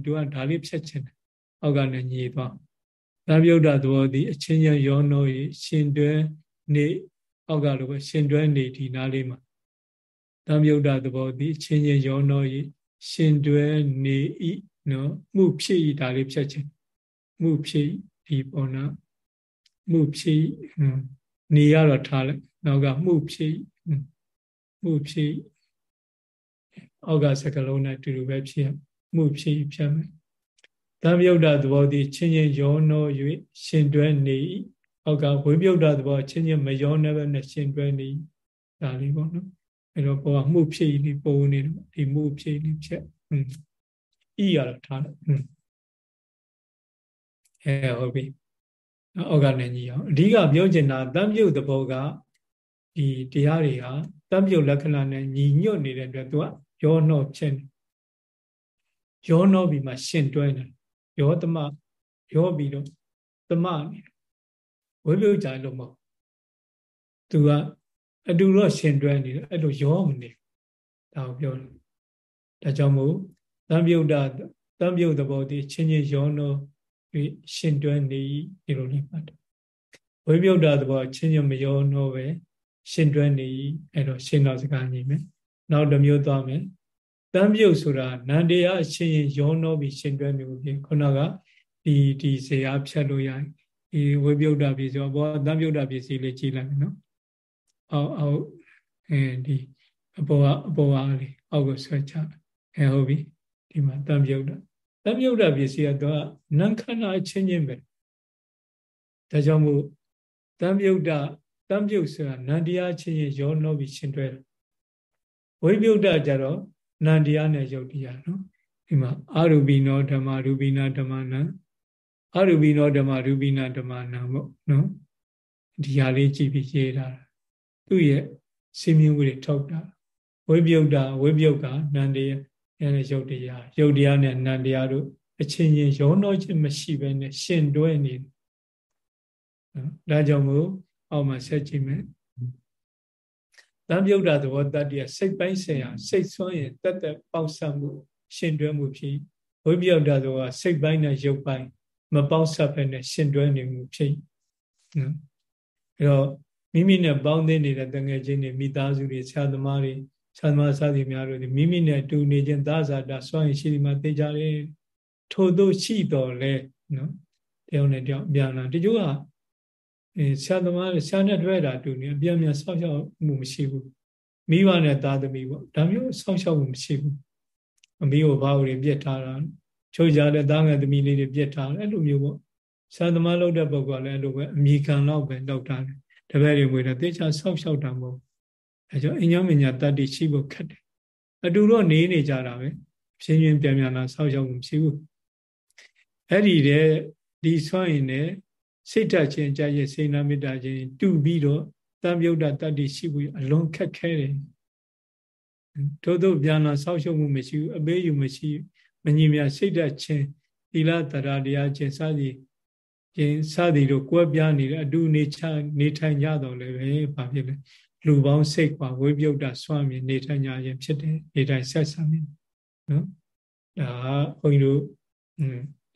သူကဒါလေးဖြတ်ချင်တယ်အောက်ကနေညီသွား တံပြုတ်တာသဘောဒီအချင်းချင်းရောနောဤရှင်တွဲနေအောက်ကလိုပဲရှင်တွဲနေဒီနားလေးမှာတံပြုတ်တာသဘောဒီအချင်းချင်းရောနောဤရှင်တွဲနေဤနော်မှုဖြစ်ဤဒါလေးဖြတ်ချင်မှုဖြစ်ဒီပေါ်နာမှုဖြစ်နေရတော့ထားလိုက်နောက်ကမှုဖြစ်မှုဖြစ်အောက်ကစကလုံးနဲ့တူတူပဲဖြစ်မှုဖြစ်ဖြတ်မယ် သံယုတ်တာသဘောသည်ချင်းချင်းရောနော၍ရှင်တွဲနေအောက်ကဝိပယုတ်တာသဘောချင်းချင်းမရောနေပဲနဲ့ရှင်တွဲနေဒါလေးပေါ့နော်အဲတော့ဘောကမှုဖြစ်နေပုံနေတော့ဒီမှုဖြစ်နေဖြတ်ဤရတော့ထားလိုက်အဲဟုတ်ပြီအောက်ကနေညီအောင်အဓိကပြောချင်တာတံပြုတ်သဘောကဒီတရားတွေဟာတံပြုတ်လက္ခဏာနဲ့ညီညွတ်နေတဲ့အတွက်သူကရောနှောဖြစ်နေရောနှောပြီးမှရှင်တွဲနေ ရောသမရောပြီးတော့သမနေဝိပယုတ်ကြလို့မဟုတ်သူကအတူတော့ရှင်တွဲနေတယ်အဲ့လိုရောမနေဒါကိုပြောတယ်ဒါကြောင့်မို့တံပြုတ်တာတံပြုတ်သဘောတည်းချင်းချင်းရောနှောပြီးရှင်တွဲနေဒီလိုလေးမှတ်တယ်ဝိပယုတ်တာသဘောချင်းချင်းမရောနှောပဲရှင်တွဲနေအဲ့တော့ရှင်တော်စကားညီမယ်နောက်တစ်မျိုးသွားမယ် တံပြုတ်ဆိုတာနန္တရားအချင်းချင်းရောနှောပြီးရှင်တွဲနေလို့ပြင်ခုနကဒီဒီဇေယဖြတ်လို့ရတယ်ဒီဝိပယုတ်တာပြည်ဆိုဘောတံပြုတ်တာပြည်စီလေးကြည့်လိုက်မယ်နော်အောက်အောက်အဲဒီအပေါ်ကအပေါ်အားလေးအောက်ကိုဆွဲချအဲဟုတ်ပြီဒီမှာတံပြုတ်တာတံပြုတ်တာပစ္စည်းကတော့နံခန္ဓာအချင်းချင်းပဲဒါကြောင့်မို့တံပြုတ်တာတံပြုတ်ဆိုတာနန္တရားချင်းချင်းရောနှောပြီးရှင်တွဲတယ်ဝိပြုတ်တာကြတော့ နန္တရားနဲ့ယုတ်တရားနော်ဒီမှာအာရူပိနောဓမ္မရူပိနာဓမ္မနံအာရူပိနောဓမ္မရူပိနာဓမ္မနံပေါ့နော်ဒီဟာလေးကြည့်ပြီးရေးတာသူ့ရဲ့စင်မြင့်ဝိတွေထောက်တာဝိပြုတ်တာဝိပြုတ်ကနန္တရားအဲနဲ့ရုပ်တရားရုပ်တရားနဲ့နံတရားတို့အချင်းချင်းရောနှောခြင်းမရှိဘဲနဲ့ရှင်တွဲနေနော်ဒါကြောင့်မို့အောက်မှာဆက်ကြည့်မယ် တံပြုတ်တာသဘောတတ္တိစိတ်ပိုင်းဆိုင်ရာစိတ်ဆွမ်းရင်တက်တက်ပေါက်ဆက်မှုရှင်တွဲမှုဖြစ်ဝိပယုတ်တာသဘောစိတ်ပိုင်းနဲ့ရုပ်ပိုင်းမပေါက်ဆက်ဘဲနဲ့ရှင်တွဲနေမှုဖြစ်နော်အဲတော့မိမိနဲ့ပေါင်းသင်းနေတဲ့တငယ်ချင်းတွေမိသားစုတွေဆရာသမားတွေဆန္ဒစသည်များတို့မိမိနဲ့တူနေခြင်းသာဇာတာစွန့်ရင်ရှိဒီမှာသိကြတယ်ထို့သောရှိတော်လဲနော်တယောက်နဲ့တယောက်ပြန်လာတချို့က အဲဆရာသမားဆရာနဲ့တွေ့တာတူနေအပြန်ပြန်ဆောက်ရှောက်မှုမရှိဘူးမိဘနဲ့သားသမီးပေါ့ဒါမျိုးဆောက်ရှောက်မှုမရှိဘူးအမိကိုဘာလို့ပြစ်ထားတာချိုးကြတဲ့သားငယ်သမီးလေးတွေပြစ်ထားတယ်အဲ့လိုမျိုးပေါ့ဆရာသမားလုပ်တဲ့ပုဂ္ဂိုလ်ကလည်းအဲ့လိုပဲအမိခံတော့ပဲလောက်တာတယ်တပည့်တွေငွေတော့တေချာဆောက်ရှောက်တာမဟုတ်အဲကြောင့်အညောမညာတတ္တိရှိဖို့ခက်တယ်အတူတော့နေနေကြတာပဲဖြင်းဖြင်းပြန်ပြန်လာဆောက်ရှောက်မှုမရှိဘူးအဲ့ဒီတဲ့ဒီဆွမ်းရင်လည်း စိတ်ဓာတ်ချင်းကြာရဲ့စေနာမေတ္တာချင်းတူပြီးတော့တံပြုတ်တာတတ္တိရှိဖို့အလွန်ခက်ခဲတယ်ထို့သောပြန်လာဆောက်ရှုပ်မှုမရှိဘူးအပေးယူမရှိမညီမြစိတ်ဓာတ်ချင်းသီလတရားတရားချင်းစသည်ချင်းစသည်တို့ကွဲပြားနေတဲ့အတူနေချနေထိုင်ကြတော့လည်းပဲဘာဖြစ်လဲလူပေါင်းစိတ်กว่าဝိပယုတ်တာစွမ်းမြင်နေထိုင်ကြခြင်းဖြစ်တယ်နေထိုင်ဆက်ဆံနေနော်ဒါဘုန်းကြီးတို့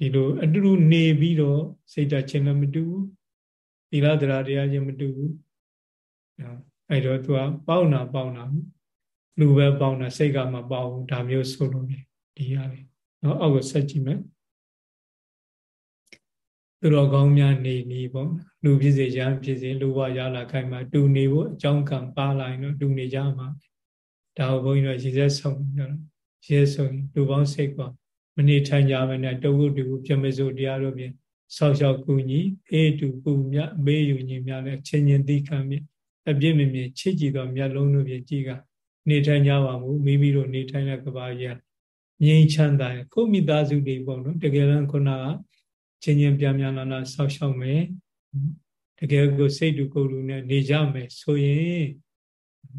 ဒီလိုအတူတူနေပြီးတော့စိတ်ဓာတ်ချင်းလည်းမတူဘူးသီလတရားတရားချင်းမတူဘူးအဲ့တော့သူကပေါက်နာပေါက်နာလူပဲပေါက်နာစိတ်ကမပေါက်ဘူးဒါမျိုးဆိုလို့ဒီရတယ်နော်အောက်ကိုဆက်ကြည့်မယ်သူတော်ကောင်းများနေနေပေါ့လူဖြစ်စေရန်ဖြစ်စေလူဘဝရလာခိုင်မှာတူနေဖို့အကြောင်းကံပါလာရင်တော့တူနေကြမှာဒါကိုဘုန်းကြီးတို့ရည်စက်ဆုံးကြတော့ရည်ဆုံးလူပေါင်းစိတ်က မနေထိုင်ကြမနဲ့တဝုတူပြမစိုးတရားတို့ဖြင့်ဆောက်ရှောက်ကူညီအေးတူပူမြမေးယူညီများလဲချင်းချင်းသိခံမြအပြစ်မမြင်ချစ်ကြည်သောမျက်လုံးတို့ဖြင့်ကြည်ကနေထိုင်ကြပါမူမိမိတို့နေထိုင်တဲ့ကဘာကြီးငြိမ်းချမ်းသာကိုမိသားစုတွေပေါ့နော်တကယ်လည်းခုနကချင်းချင်းပြန်ပြန်လာလာဆောက်ရှောက်မယ်တကယ်ကိုစိတ်တူကိုယ်တူနဲ့နေကြမယ်ဆိုရင်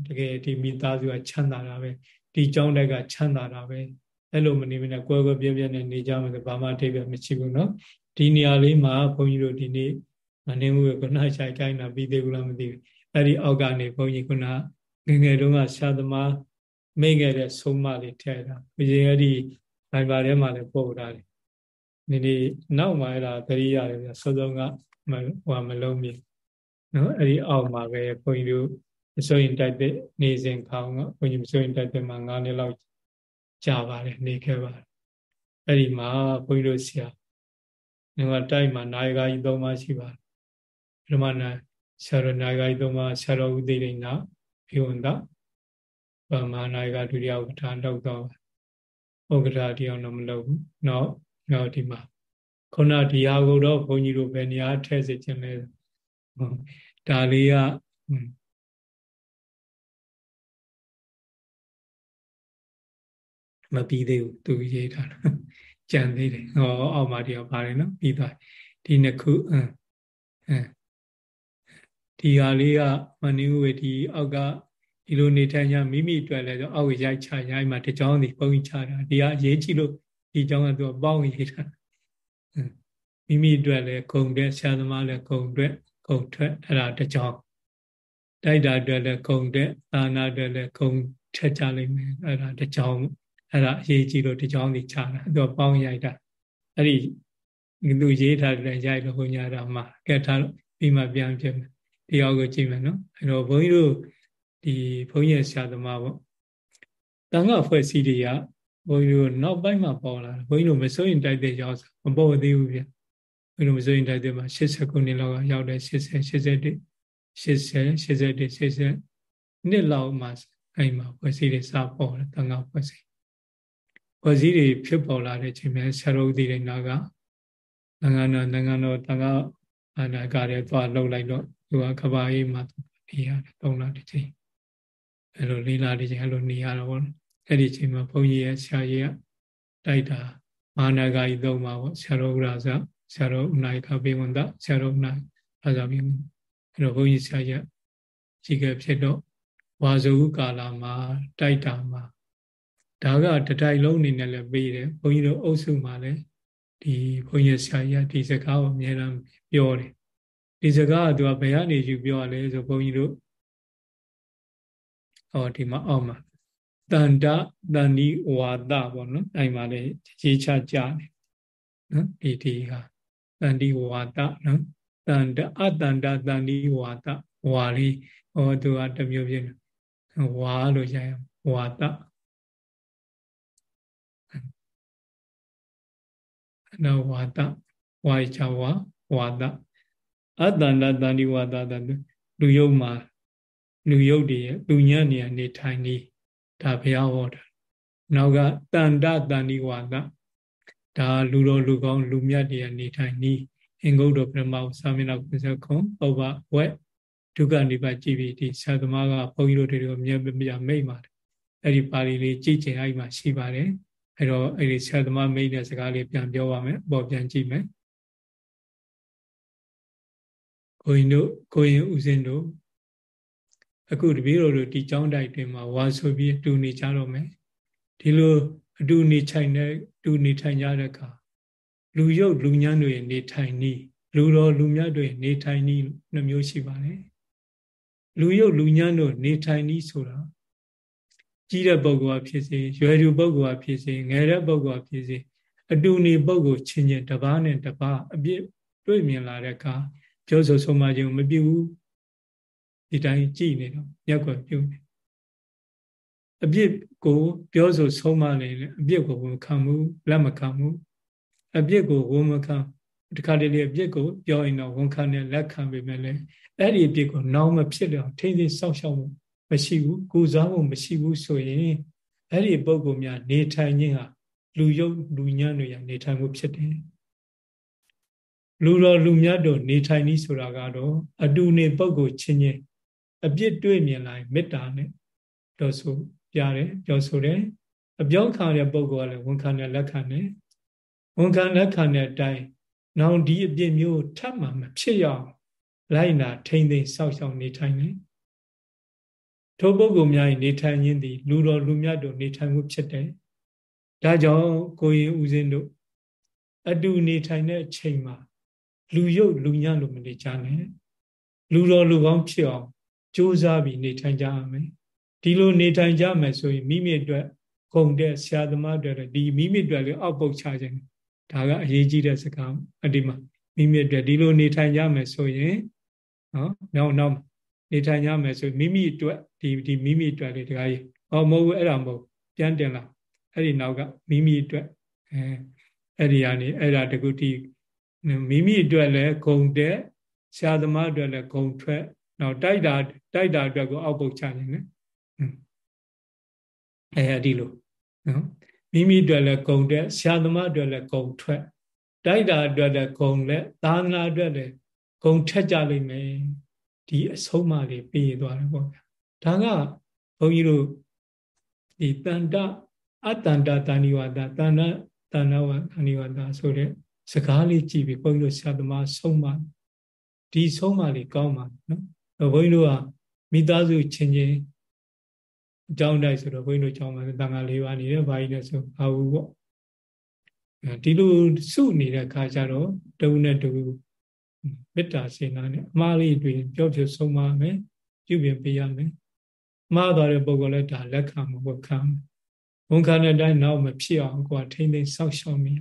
တကယ်ဒီမိသားစုကချမ်းသာတာပဲဒီเจ้าတက်ကချမ်းသာတာပဲ အဲ့လိုမနေမနဲ့ကွဲကွဲပြဲပြဲနဲ့နေကြမယ်ဆိုဘာမှအထိပ္ပယ်မရှိဘူးเนาะဒီနေရာလေးမှာဘုန်းကြီးတို့ဒီနေ့အနေမှုကိုခုနချိုက်ကိုင်းတာပြီးသေးဘူးလားမသိဘူးအဲ့ဒီအောက်ကနေဘုန်းကြီးခုနငငယ်တုန်းကဆရာသမားမိတ်ခဲ့တဲ့ဆုံးမလေးထည့်တာဘုရင်အဲ့ဒီဘိုင်ဘာထဲမှာလည်းပို့ထားတယ်ဒီနေ့နောက်မှအဲ့ဒါသတိရတယ်ဗျစောစောကဟိုမလုံးမြင်နော်အဲ့ဒီအောက်မှာပဲဘုန်းကြီးတို့မစိုးရင်တိုက်တဲ့နေစဉ်ခေါင်းကဘုန်းကြီးမစိုးရင်တိုက်တဲ့မှာ9နှစ်လောက် ကြာပါတယ်နေခဲ့ပါတယ်အဲ့ဒီမှာဘုန်းကြီးတို့ဆရာညီမတိုက်မှာနိုင်ဂါကြီးသုံးပါးရှိပါတယ်ပထမနိုင်ဆရာတော်နိုင်ဂါကြီးသုံးပါးဆရာတော်ဦးသိရိန်နာဘိဝန္တဗမာနိုင်ဂါဒုတိယဥက္ကဋ္ဌလောက်တော့ဥက္ကဋ္ဌတရားတော့မလုပ်ဘူးနောက်နောက်ဒီမှာခုနဒီဟာကိုတော့ဘုန်းကြီးတို့ဘယ်နေရာထည့်စေခြင်းလဲဒါလေးက မပြီးသေးဘူးသူရေးထားတာကြံသေးတယ်ဟောအောက်မှာဒီကပါတယ်နော်ပြီးသွားဒီနှစ်ခုအင်းဒီဟာလေးကမနည်းဝေဒီအောက်ကဒီလိုနေထိုင်ကြမိမိအတွက်လည်းအောက်ရိုက်ချရိုက်မှတကြောင်ဒီပုံချတာဒီကအရေးကြီးလို့ဒီကြောင်ကသူကပေါင်းရေးတာမိမိအတွက်လည်းဂုံတဲ့ဆရာသမားလည်းဂုံအတွက်ဂုံထွက်အဲ့ဒါတကြောင်တိုက်တာအတွက်လည်းဂုံတဲ့သာနာအတွက်လည်းဂုံထက်ကြလိမ့်မယ်အဲ့ဒါတကြောင် အဲ့ဒါအရေးကြီးလို့တကြောင်ဒီချတာသူကပေါင်းရိုက်တာအဲ့ဒီသူရေးထားတယ်ရိုက်လို့ဟိုညာတာမှာကဲထားလို့ပြီးမှပြန်ပြမယ်ဒီအောက်ကိုကြည့်မယ်နော်အဲ့တော့ဘုန်းကြီးတို့ဒီဘုန်းကြီးဆရာသမားပေါ့တန်ခါဖွဲ့စည်းတွေကဘုန်းကြီးတို့နောက်ပိုင်းမှာပေါ်လာတယ်ဘုန်းကြီးတို့မစိုးရင်တိုက်တဲ့ရောက်မပေါ်သေးဘူးဗျဘုန်းကြီးတို့မစိုးရင်တိုက်တဲ့မှာ80ခုနှစ်လောက်ကရောက်တယ်80 81 80 81 80နှစ်လောက်မှအဲ့မှာဖွဲ့စည်းတွေစပေါ်တယ်တန်ခါဖွဲ့စည်း ဖွဲ့စည်းတွေဖြစ်ပေါ်လာတဲ့အချိန်မှာဆရာတော်ဒီတဲ့နာကနိုင်ငံတော်နိုင်ငံတော်တန်ခါအနာကတွေသွားလှုပ်လိုက်တော့သူကကဘာကြီးမှာနေရတယ်၃လတစ်ချိန်အဲ့လို၄လတစ်ချိန်အဲ့လိုနေရတော့ဗောအဲ့ဒီအချိန်မှာဘုန်းကြီးရဲ့ဆရာကြီးကတိုက်တာမာနဂါကြီးသုံးပါပေါ့ဆရာတော်ဥရဇဆရာတော်ဥနိုင်ကဘေဝန္တဆရာတော်ဥနိုင်အားသာပြီးအဲ့တော့ဘုန်းကြီးဆရာကြီးကြီးကဖြစ်တော့ဝါဇုကာလမှာတိုက်တာမှာ ဒါကတတိုက်လုံးအနေနဲ့လည်းပေးတယ်ဘုန်းကြီးတို့အုပ်စုမှာလည်းဒီဘုန်းကြီးဆရာကြီးကဒီစကားကိုအများအားပြောတယ်ဒီစကားကသူကဘယ်ကနေယူပြောရလဲဆိုဘုန်းကြီးတို့ဟောဒီမှာအောက်မှာတန်တတန်ဒီဝါဒပေါ့နော်အဲ့မှာလေရေးချကြတယ်နော်ဒီဒီဟာတန်ဒီဝါဒနော်တန်တအတန်တတန်ဒီဝါဒဝါလေးဟောသူကတမျိုးပြင်းဝါလို့ရရဝါဒ နော်ဝါဒဝါချဝါဝါဒအတ္တန္တတန္တိဝါဒတလူယုတ်မှာလူယုတ်တွေရဲ့လူညံ့နေနေထိုင်နေဒါဘုရားဟောတာနောက်ကတန္တတန္တိဝါဒဒါလူတော်လူကောင်းလူမြတ်တွေနေထိုင်နေအင်္ဂုတ္တပရမဝစာမျက်နှာ90ခုဩဘဝက်ဒုက္ခနိဗ္ဗာန်ကြည်ပြီးဒီဆရာသမားကဘုန်းကြီးတို့တွေကိုမြတ်မြတ်မိတ်ပါတယ်အဲ့ဒီပါဠိလေးကြည်ချင်အဲ့မှာရှိပါတယ် အဲ့တော့အဲ့ဒီဆရာသမားမိတ်တဲ့စကားလေးပြန်ပြောပါမယ်ပေါ်ပြန်ကြည့်မယ်ကိုရင်တို့ကိုရင်ဦးစင်းတို့အခုတပည့်တော်တို့ဒီကျောင်းတိုက်တွင်မှာဝါဆိုပြီးအတူနေကြတော့မယ်ဒီလိုအတူနေထိုင်တဲ့တူနေထိုင်ကြတဲ့အခါလူရုပ်လူညံ့တွေနေထိုင်နည်းလူတော်လူမြတ်တွေနေထိုင်နည်းနှမျိုးရှိပါတယ်လူရုပ်လူညံ့တို့နေထိုင်နည်းဆိုတာ ကြီးတဲ့ပုဂ္ဂိုလ်ဖြစ်စေရွယ်သူပုဂ္ဂိုလ်ဖြစ်စေငယ်တဲ့ပုဂ္ဂိုလ်ဖြစ်စေအတူနေပုဂ္ဂိုလ်ချင်းချင်းတပားနဲ့တပားအပြစ်တွေ့မြင်လာတဲ့အခါပြောဆိုဆုံးမခြင်းမပြုဘူးဒီတိုင်းကြည်နေတော့ရက်ွက်ပြုနေအပြစ်ကိုပြောဆိုဆုံးမနေတယ်အပြစ်ကိုဝန်ခံမှုလက်မခံမှုအပြစ်ကိုဝန်မခံတခါတလေအပြစ်ကိုပြောရင်တော့ဝန်ခံတယ်လက်ခံပေမဲ့လည်းအဲ့ဒီအပြစ်ကိုနောင်မဖြစ်တော့ထိမ့်သိစောက်ရှောက်မှု မရှိဘူးကိုစားမှုမရှိဘူးဆိုရင်အဲ့ဒီပုံကုများနေထိုင်ခြင်းဟာလူယုတ်လူညံ့တွေရနေထိုင်မှုဖြစ်တယ်လူတော်လူမြတ်တို့နေထိုင်နည်းဆိုတာကတော့အတူနေပုဂ္ဂိုလ်ချင်းချင်းအပြစ်တွေ့မြင်လိုက်မေတ္တာနဲ့ပြောဆိုပြတယ်ပြောဆိုတယ်အပြောခံတဲ့ပုဂ္ဂိုလ်ကလည်းဝန်ခံတဲ့လက်ခံတယ်ဝန်ခံလက်ခံတဲ့အတိုင်းနောင်ဒီအပြစ်မျိုးထပ်မှမဖြစ်ရအောင်လိုက်နာထိမ့်သိမ်းစောက်ရှောက်နေထိုင်တယ် ထိုပုဂ္ဂိုလ်များနေထိုင်ခြင်းသည်လူတော်လူမြတ်တို့နေထိုင်မှုဖြစ်တယ်ဒါကြောင့်ကိုရင်ဦးစင်းတို့အတူနေထိုင်တဲ့အချိန်မှာလူယုတ်လူညံ့လို့မနေကြနဲ့လူတော်လူကောင်းဖြစ်အောင်ကြိုးစားပြီးနေထိုင်ကြရမယ်ဒီလိုနေထိုင်ကြမယ်ဆိုရင်မိမိအတွက်ဂုံတဲ့ဆရာသမားတွေဒီမိမိအတွက်လည်းအောက်ပုတ်ချခြင်းဒါကအရေးကြီးတဲ့စကားအဒီမှာမိမိအတွက်ဒီလိုနေထိုင်ကြမယ်ဆိုရင်နော်နောက်နောက်နေထိုင်ကြမယ်ဆိုမိမိအတွက် ဒီဒီမိမိအတွက်လေတခါကြီးဟောမဟုတ်ဘူးအဲ့ဒါမဟုတ်ပြန်တင်လာအဲ့ဒီနောက်ကမိမိအတွက်အဲအဲ့ဒီကနေအဲ့ဒါတကူတီမိမိအတွက်လည်းဂုံတဲ့ဆရာသမားအတွက်လည်းဂုံထွက်နောက်တိုက်တာတိုက်တာအတွက်ကိုအောက်ပုတ်ချနေတယ်အဲဒီလိုနော်မိမိအတွက်လည်းဂုံတဲ့ဆရာသမားအတွက်လည်းဂုံထွက်တိုက်တာအတွက်လည်းဂုံလက်သာသနာအတွက်လည်းဂုံထက်ကြလိမ့်မယ်ဒီအဆုံးအမလေးပြီးသွားတယ်ပေါ့ဗျာ ဒါကဘုန်းကြီးတို့ဒီတန်တအတန်တတဏိဝါဒတန်တတဏဝါတဏိဝါဒဆိုတဲ့စကားလေးကြည့်ပြီးဘုန်းကြီးတို့ဆရာသမားဆုံးမဒီဆုံးမလေးကောင်းပါနော်ဘုန်းကြီးတို့ကမိသားစုချင်းချင်းအကြောင်းတိုက်ဆိုတော့ဘုန်းကြီးတို့ကြောင်းမှာတန်ခါလေးပါနေတဲ့ဘာကြီးလဲဆိုအာဘူးပေါ့ဒီလိုစုနေတဲ့ခါကျတော့တဝုနဲ့တဝုမေတ္တာစေနာနဲ့အမှားလေးတွေပြောပြဆုံးမမယ်ပြုပြင်ပေးရမယ် မှားသွားတဲ့ပုဂ္ဂိုလ်လည်းဒါလက်ခံမဟုတ်ခံဝန်ခံတဲ့အတိုင်းနောက်မဖြစ်အောင်ကိုယ်ထိမ့်သိမ်းစောက်ရှောက်နေဩ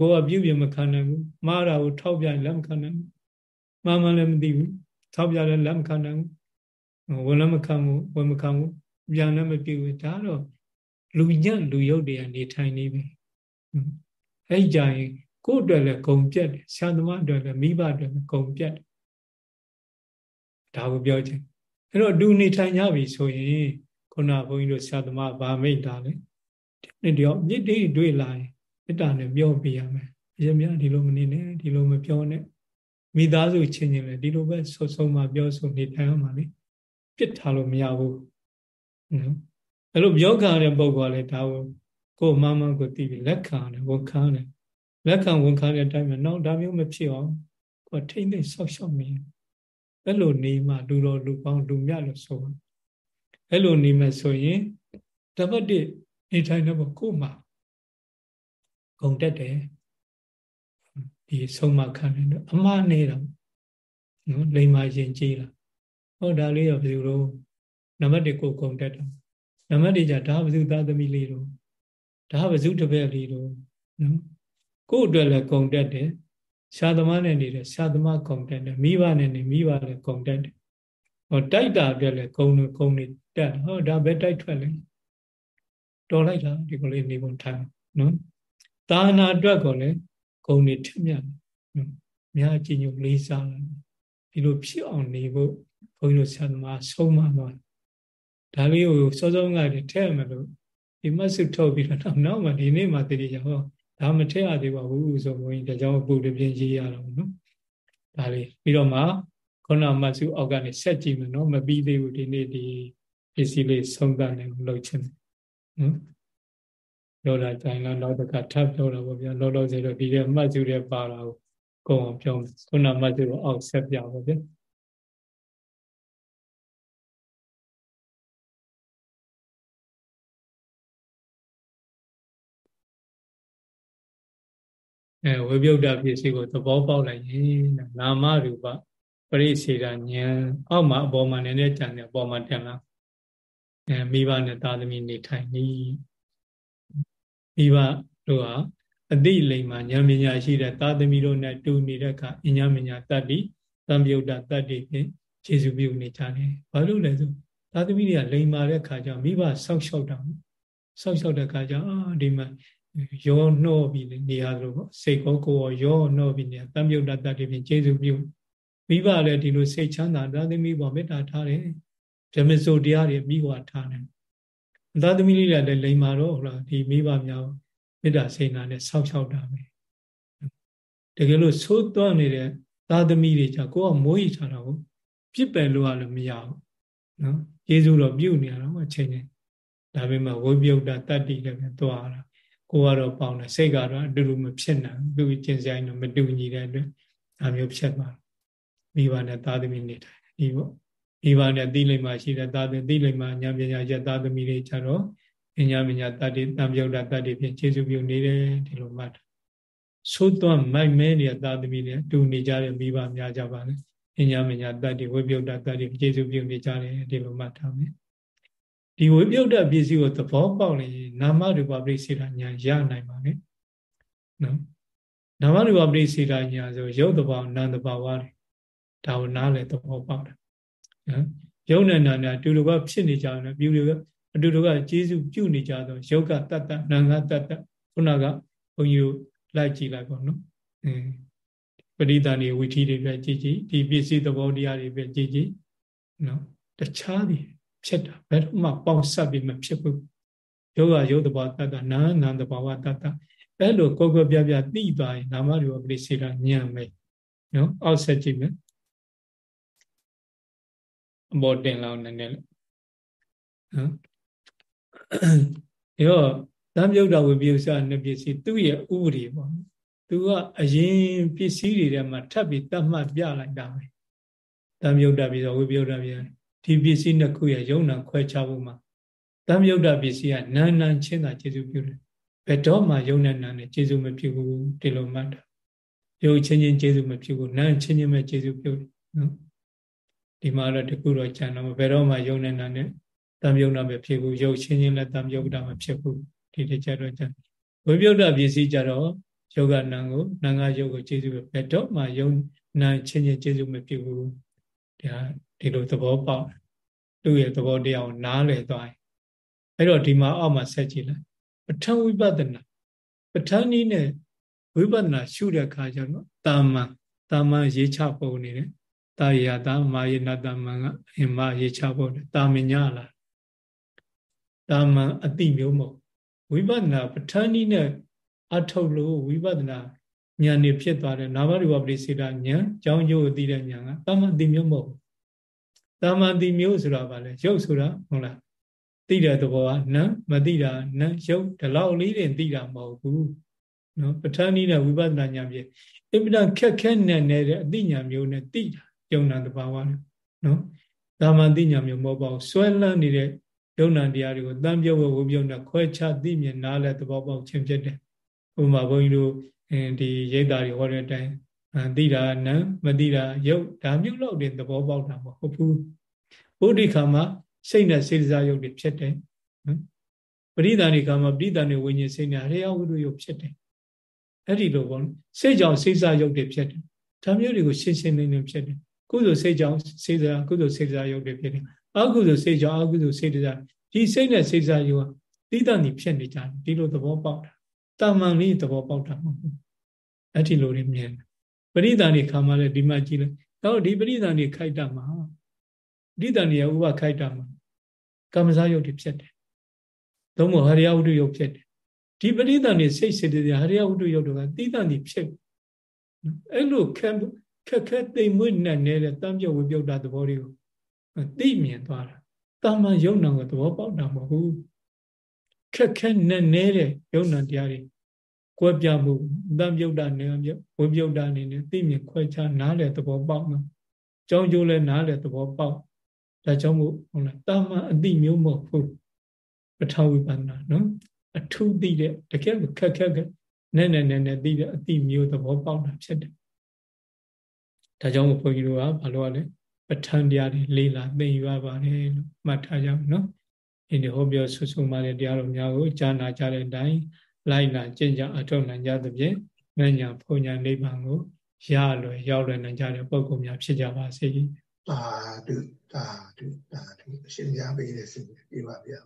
ကိုယ်ကပြုပြင်မခံနိုင်ဘူးမှားတာကိုထောက်ပြလက်မခံနိုင်ဘူးမှားမှလည်းမသိဘူးထောက်ပြလည်းလက်မခံနိုင်ဘူးဝန်လည်းမခံဘူးဝန်မခံဘူးပြန်လည်းမပြုဘူးဒါတော့လူညံ့လူရုပ်တွေကနေထိုင်နေပြီအဲ့ကြရင်ကိုယ့်အတွက်လည်းဂုံပြက်တယ်ဆရာသမားအတွက်လည်းမိဘအတွက်လည်းဂုံပြက်တယ်ဒါကိုပြောချင် အဲ့တော့လူနေထိုင်ကြပြီဆိုရင်ခုနဘုန်းကြီးတို့ဆရာသမားဗာမိတ်တာလေဒီတော့မြစ်တိတွေ့လာရင်မေတ္တာနဲ့ပြောပြရမယ်အရင်များဒီလိုမနေနဲ့ဒီလိုမပြောနဲ့မိသားစုချင်းချင်းလည်းဒီလိုပဲဆုတ်ဆုံးမှပြောဆိုနေထိုင်အောင်ပါလေပြစ်ထားလို့မရဘူးနော်အဲ့လိုပြောခံရတဲ့ပုံကလည်းဒါကိုကိုယ်မမကိုသိပြီးလက်ခံတယ်ဝန်ခံတယ်လက်ခံဝန်ခံတဲ့အတိုင်းမှာတော့ဒါမျိုးမဖြစ်အောင်ကိုထိမ့်သိဆောက်ရှောက်နေ အဲ့လိုနေမှလူတော်လူပေါင်းလူမြတ်လို့ဆိုအဲ့လိုနေမှဆိုရင်တပတ်တိနေထိုင်တော့ကိုယ်မှာဂုံတက်တယ်ဒီဆုံးမခံတယ်တော့အမှားနေတော့နော်လိမ္မာရင်ကြီးလာဟုတ်ဒါလေးတော့ဘယ်လိုတော့နံပါတ်1ကိုဂုံတက်တယ်နံပါတ်2じゃဒါဘယ်သူသားသမီးလေးတော့ဒါဘယ်သူတပည့်လေးတော့နော်ကိုယ့်အတွက်လည်းဂုံတက်တယ် ရှားသမားနဲ့နေတယ်ရှားသမားဂုံတက်တယ်မိဘနဲ့နေမိဘလည်းဂုံတက်တယ်ဟောတိုက်တာအတွက်လည်းဂုံလို့ဂုံနေတက်ဟောဒါပဲတိုက်ထွက်လဲတော်လိုက်တာဒီကိုလေးနေပုံထိုင်နော်သာနာအတွက်ကိုလည်းဂုံတွေထက်မြတ်များကြည်ညိုလေးစားလာဒီလိုဖြစ်အောင်နေဖို့ဘုန်းကြီးတို့ဆရာသမားဆုံးမသွားဒါလေးကိုစောစောကတည်းထည့်မယ်လို့ဒီမတ်စုထုတ်ပြီးတော့နောက်မှဒီနေ့မှတည်ရဟော ဒါမထည့်ရသေးပါဘူးဆိုဘုန်းကြီးဒါကြောင့်ပူတပြင်းရေးရတော့နော်ဒါလေးပြီးတော့မှခုနမတ်စုအောက်ကနေဆက်ကြည့်မယ်နော်မပြီးသေးဘူးဒီနေ့ဒီပစ္စည်းလေးဆုံးသတ်နေလို့ချင်နော်ပြောတာကြိုင်လာနောက်တစ်ခါထပ်ပြောတာပေါ့ဗျာလောလောဆယ်တော့ဒီထဲမှတ်စုတွေပါတာကိုကိုယ်အောင်ပြောခုနမှတ်စုကိုအောက်ဆက်ပြပါဗျာ အဲဝိပယုတ်တပစ္စည်းကိုသဘောပေါက်လိုက်ရင်နာမရူပပရိစေတဉာဏ်အောက်မှာအပေါ်မှာနည်းနည်းကြံတယ်အပေါ်မှာတင်လာအဲမိဘနဲ့သာသမီနေထိုင်နီးမိဘတို့ဟာအတိလိမ်မှာဉာဏ်ပညာရှိတဲ့သာသမီတို့နဲ့တူနေတဲ့အခါအညာမညာတတ္တိသံယုတ်တတတ္တိဖြင့်ခြေစုပြုနေကြတယ်ဘာလို့လဲဆိုသာသမီတွေကလိမ်မာတဲ့ခါကျမိဘဆောက်ရှောက်တာဆောက်ရှောက်တဲ့ခါကျအာဒီမှာ ရောနှောပြီးနေရသလိုပေါ့စိတ်ကောကိုယ်ရောနှောပြီးနေသံယုတ်တတတ္တိဖြင့်ခြေစုပြုမိဘလည်းဒီလိုစိတ်ချမ်းသာသာသမီပေါ်မေတ္တာထားတယ်ဗြဟ္မစိုးတရားတွေမိဘထားတယ်သာသမီလေးလည်းလိမ်မာတော့ဟုတ်လားဒီမိဘများမေတ္တာစိတ်နာနဲ့ဆောက်ရှောက်တာပဲတကယ်လို့သိုးသွန်းနေတဲ့သာသမီတွေじゃကိုကမိုးရီထားတာကိုပြစ်ပယ်လို့ရလို့မရဘူးနော်ယေရှုတော့ပြုတ်နေရတော့အချိန်ချင်းဒါပေမဲ့ဝိပယုတ်တတတ္တိလည်းပဲသွားတာ ကိုကတော့ပေါင်းတယ်စိတ်ကတော့အတူတူမဖြစ်နိုင်ဘူးသူကျင်ဆိုင်တော့မတူညီတဲ့အတွက်ဒါမျိုးဖြစ်သွားမိဘနဲ့သာသမီနေထိုင်ဒီပေါ့မိဘနဲ့တိလိမ္မာရှိတဲ့သာသမီတိလိမ္မာဉာဏ်ပညာရသာသမီတွေကြတော့ပညာမညာတတ္တိတံပြုတ်တာတတ္တိဖြင့်ခြေစုပြုနေတယ်ဒီလိုမှတ်တာသို့တော့မိုက်မဲနေတဲ့သာသမီတွေတူနေကြတဲ့မိဘများကြပါလေပညာမညာတတ္တိဝိပယုတ်တာတတ္တိခြေစုပြုနေကြတယ်ဒီလိုမှတ်ထားမယ် ဒီဝိပယုတ်တာပစ္စည်းကိုသဘောပေါက်ရင်နာမရူပပရိစ္ဆေဒညာရနိုင်ပါလေနော်နာမရူပပရိစ္ဆေဒညာဆိုရုပ်တဘာနာမ်တဘာဝတွေဒါကိုနားလေသဘောပေါက်တယ်နော်ရုပ်နဲ့နာနဲ့အတူတူကဖြစ်နေကြတယ်ပြုလို့အတူတူကကျေးဇူးပြုနေကြတော့ယောဂတတ္တနာငါတတ္တခုနကဘုန်းကြီးတို့လိုက်ကြည့်လိုက်ပေါ့နော်အင်းပရိသဏီဝိထီတွေပဲကြည့်ကြည့်ဒီပစ္စည်းသဘောတရားတွေပဲကြည့်ကြည့်နော်တခြားတွေ ဖြစ်တာဘယ်တော့မှပေါင်းဆက်ပြီးမဖြစ်ဘူးယောဂယောသဘောတတ္တနာနာသဘောတတ္တအဲ့လိုကိုယ်ကိုယ်ပြပြသိသွားရင်နာမရူပပရိစေတာညံမယ်နော်အောက်ဆက်ကြည့်မယ်အပေါ်တင်လောက်နည်းနည်းနော်အဲတော့သံယုတ်တော်ဝိပယုစနှစ်ပစ္စည်းသူ့ရဲ့ဥပဒေပေါ့သူကအရင်ပစ္စည်းတွေထဲမှာထပ်ပြီးတတ်မှတ်ပြလိုက်တာပဲသံယုတ်တပြီးတော့ဝိပယုတ်တပြီး ဒီပစ္စည်းနှစ်ခုရဲ့ယုံနာခွဲခြားဖို့မှာသံယုတ်တပစ္စည်းကနာနာချင်းသာကျေစုပြုတယ်ဘယ်တော့မှယုံနဲ့နာနဲ့ကျေစုမပြုဘူးဒီလိုမှတ်တာယုံချင်းချင်းကျေစုမပြုဘူးနာချင်းချင်းပဲကျေစုပြုတယ်နော်ဒီမှာတော့တခုတော့ကြံတော့ဘယ်တော့မှယုံနဲ့နာနဲ့တံပြုတ်တာမဖြစ်ဘူးရုပ်ချင်းချင်းလည်းတံပြုတ်တာမဖြစ်ဘူးဒီတကြတော့ကြဝိပယုတ်တာပစ္စည်းကြတော့ယောဂနာကိုနာငါယုတ်ကိုကျေစုပဲဘယ်တော့မှယုံနာချင်းချင်းကျေစုမဖြစ်ဘူး ဒါဒီလိုသဘောပေါက်သူ့ရဲ့သဘောတရားကိုနားလည်သွားရင်အဲ့တော့ဒီမှာအောက်မှာဆက်ကြည့်လိုက်ပဋ္ဌာန်းဝိပဿနာပဋ္ဌာန်းနည်းနဲ့ဝိပဿနာရှုတဲ့အခါကျတော့တာမန်တာမန်ရေးချပုံနေတယ်တာယတာမာယနတမန်ကအင်မရေးချပုံတယ်တာမညာလားတာမန်အတိမျိုးမဟုတ်ဝိပဿနာပဋ္ဌာန်းနည်းနဲ့အထုတ်လို့ဝိပဿနာ ဉာဏ်နေဖြစ်သွားတယ်နာမရူပပရိစေတဉာဏ်ကြောင်းကျိုးကိုသိတဲ့ဉာဏ်ကတာမန်အတိမျိုးမဟုတ်တာမန်အတိမျိုးဆိုတာဗာလဲရုပ်ဆိုတာဟုတ်လားသိတဲ့သဘောကနံမသိတာနံရုပ်ဒီလောက်လေးတင်သိတာမဟုတ်ဘူးနော်ပဋ္ဌာန်းနည်းနဲ့ဝိပဿနာဉာဏ်ပြအပြစ်ခက်ခဲနဲ့နေတဲ့အတိညာမျိုးနဲ့သိတာယုံနာတဘာဝနဲ့နော်တာမန်သိညာမျိုးမဟုတ်ပါဘူးဆွဲလန်းနေတဲ့ယုံနာတရားတွေကိုတန်ပြုတ်ဝဝပြုတ်နဲ့ခွဲခြားသိမြင်နားလဲသဘောပေါက်ခြင်းဖြစ်တယ်ဥပမာဘုန်းကြီးတို့ ဒီရိတ်တာတွေဟောတဲ့အတိုင်းသိတာနံမသိတာယုတ်ဒါမျိုးလောက်တင်သဘောပေါက်တာမဟုတ်ဘူးဗုဒ္ဓခါမှာစိတ်နဲ့စေတစားယုတ်တွေဖြစ်တယ်နော်ပရိသန္တိခါမှာပရိသန္တိဝိညာဉ်စိတ်နဲ့အရိယဝိတုယုတ်ဖြစ်တယ်အဲ့ဒီလိုပေါ့စိတ်ကြောင့်စေစားယုတ်တွေဖြစ်တယ်ဒါမျိုးတွေကိုရှင်းရှင်းလင်းလင်းဖြစ်တယ်ကုသိုလ်စိတ်ကြောင့်စေစားကုသိုလ်စေစားယုတ်တွေဖြစ်တယ်အကုသိုလ်စိတ်ကြောင့်အကုသိုလ်စိတ်တရားဒီစိတ်နဲ့စိတ်စားယုတ်ကတိတ္တန်ဒီဖြစ်နေကြတယ်ဒီလိုသဘောပေါက်တာ တာမန်လေးသဘောပေါက်တာမဟုတ်ဘူးအဲ့ဒီလိုတွေမြင်ပရိသန်တွေခါမှလည်းဒီမှာကြည့်လိုက်တော့ဒီပရိသန်တွေခိုက်တာမှာပရိသန်တွေကဥပခိုက်တာမှာကမ္မဇာယုတ်တွေဖြစ်တယ်။သုံးမဟရိယဝတ္ထုယုတ်ဖြစ်တယ်။ဒီပရိသန်တွေစိတ်စေတသိက်ဟရိယဝတ္ထုယုတ်တွေကတိသန်တွေဖြစ်အဲ့လိုခက်ခက်ခဲသိမ်မွေ့နဲ့နေတဲ့တမ်းပြုတ်ဝိပြုတ်တာသဘောတွေကိုသိမြင်သွားတာ။တာမန်ယုံနာကိုသဘောပေါက်တာမဟုတ်ဘူး။ ခက်ခဲနဲ့နေတဲ့ယုံနာတရားတွေကွဲပြားမှုတမ်းပြုတ်တာနေဝိပြုတ်တာနေနဲ့သိမြင်ခွဲခြားနားလေသဘောပေါက်မှာ။ကြောင်းကျိုးလဲနားလေသဘောပေါက်ဒါကြောင့်မို့ဟုတ်လားတာမန်အတိမျိုးမဟုတ်ဘူးပထဝီပန္နာနော်အထူးသိတဲ့တကယ်ခက်ခက်နဲ့နဲ့နဲ့နဲ့သိတဲ့အတိမျိုးသဘောပေါက်တာဖြစ်တယ်ဒါကြောင့်မို့ဘုန်းကြီးတို့ကဘာလို့လဲပဋ္ဌာန်းတရားတွေလေးလာသိယူရပါတယ်လို့မှတ်ထားကြအောင်နော် ဒီနေ့ဟောပြောဆွဆွမှတဲ့တရားတော်များကိုကြားနာကြတဲ့အတိုင်းလိုက်လာကျင့်ကြအထောက်နိုင်ကြသဖြင့်မညာဘုံညာနိဗ္ဗာန်ကိုရလွယ်ရောက်လွယ်နိုင်ကြတဲ့ပုဂ္ဂိုလ်များဖြစ်ကြပါစေ။သာဓုသာဓုသာဓုအရှင်များပေးတဲ့စိတ်ပြပါဗျာ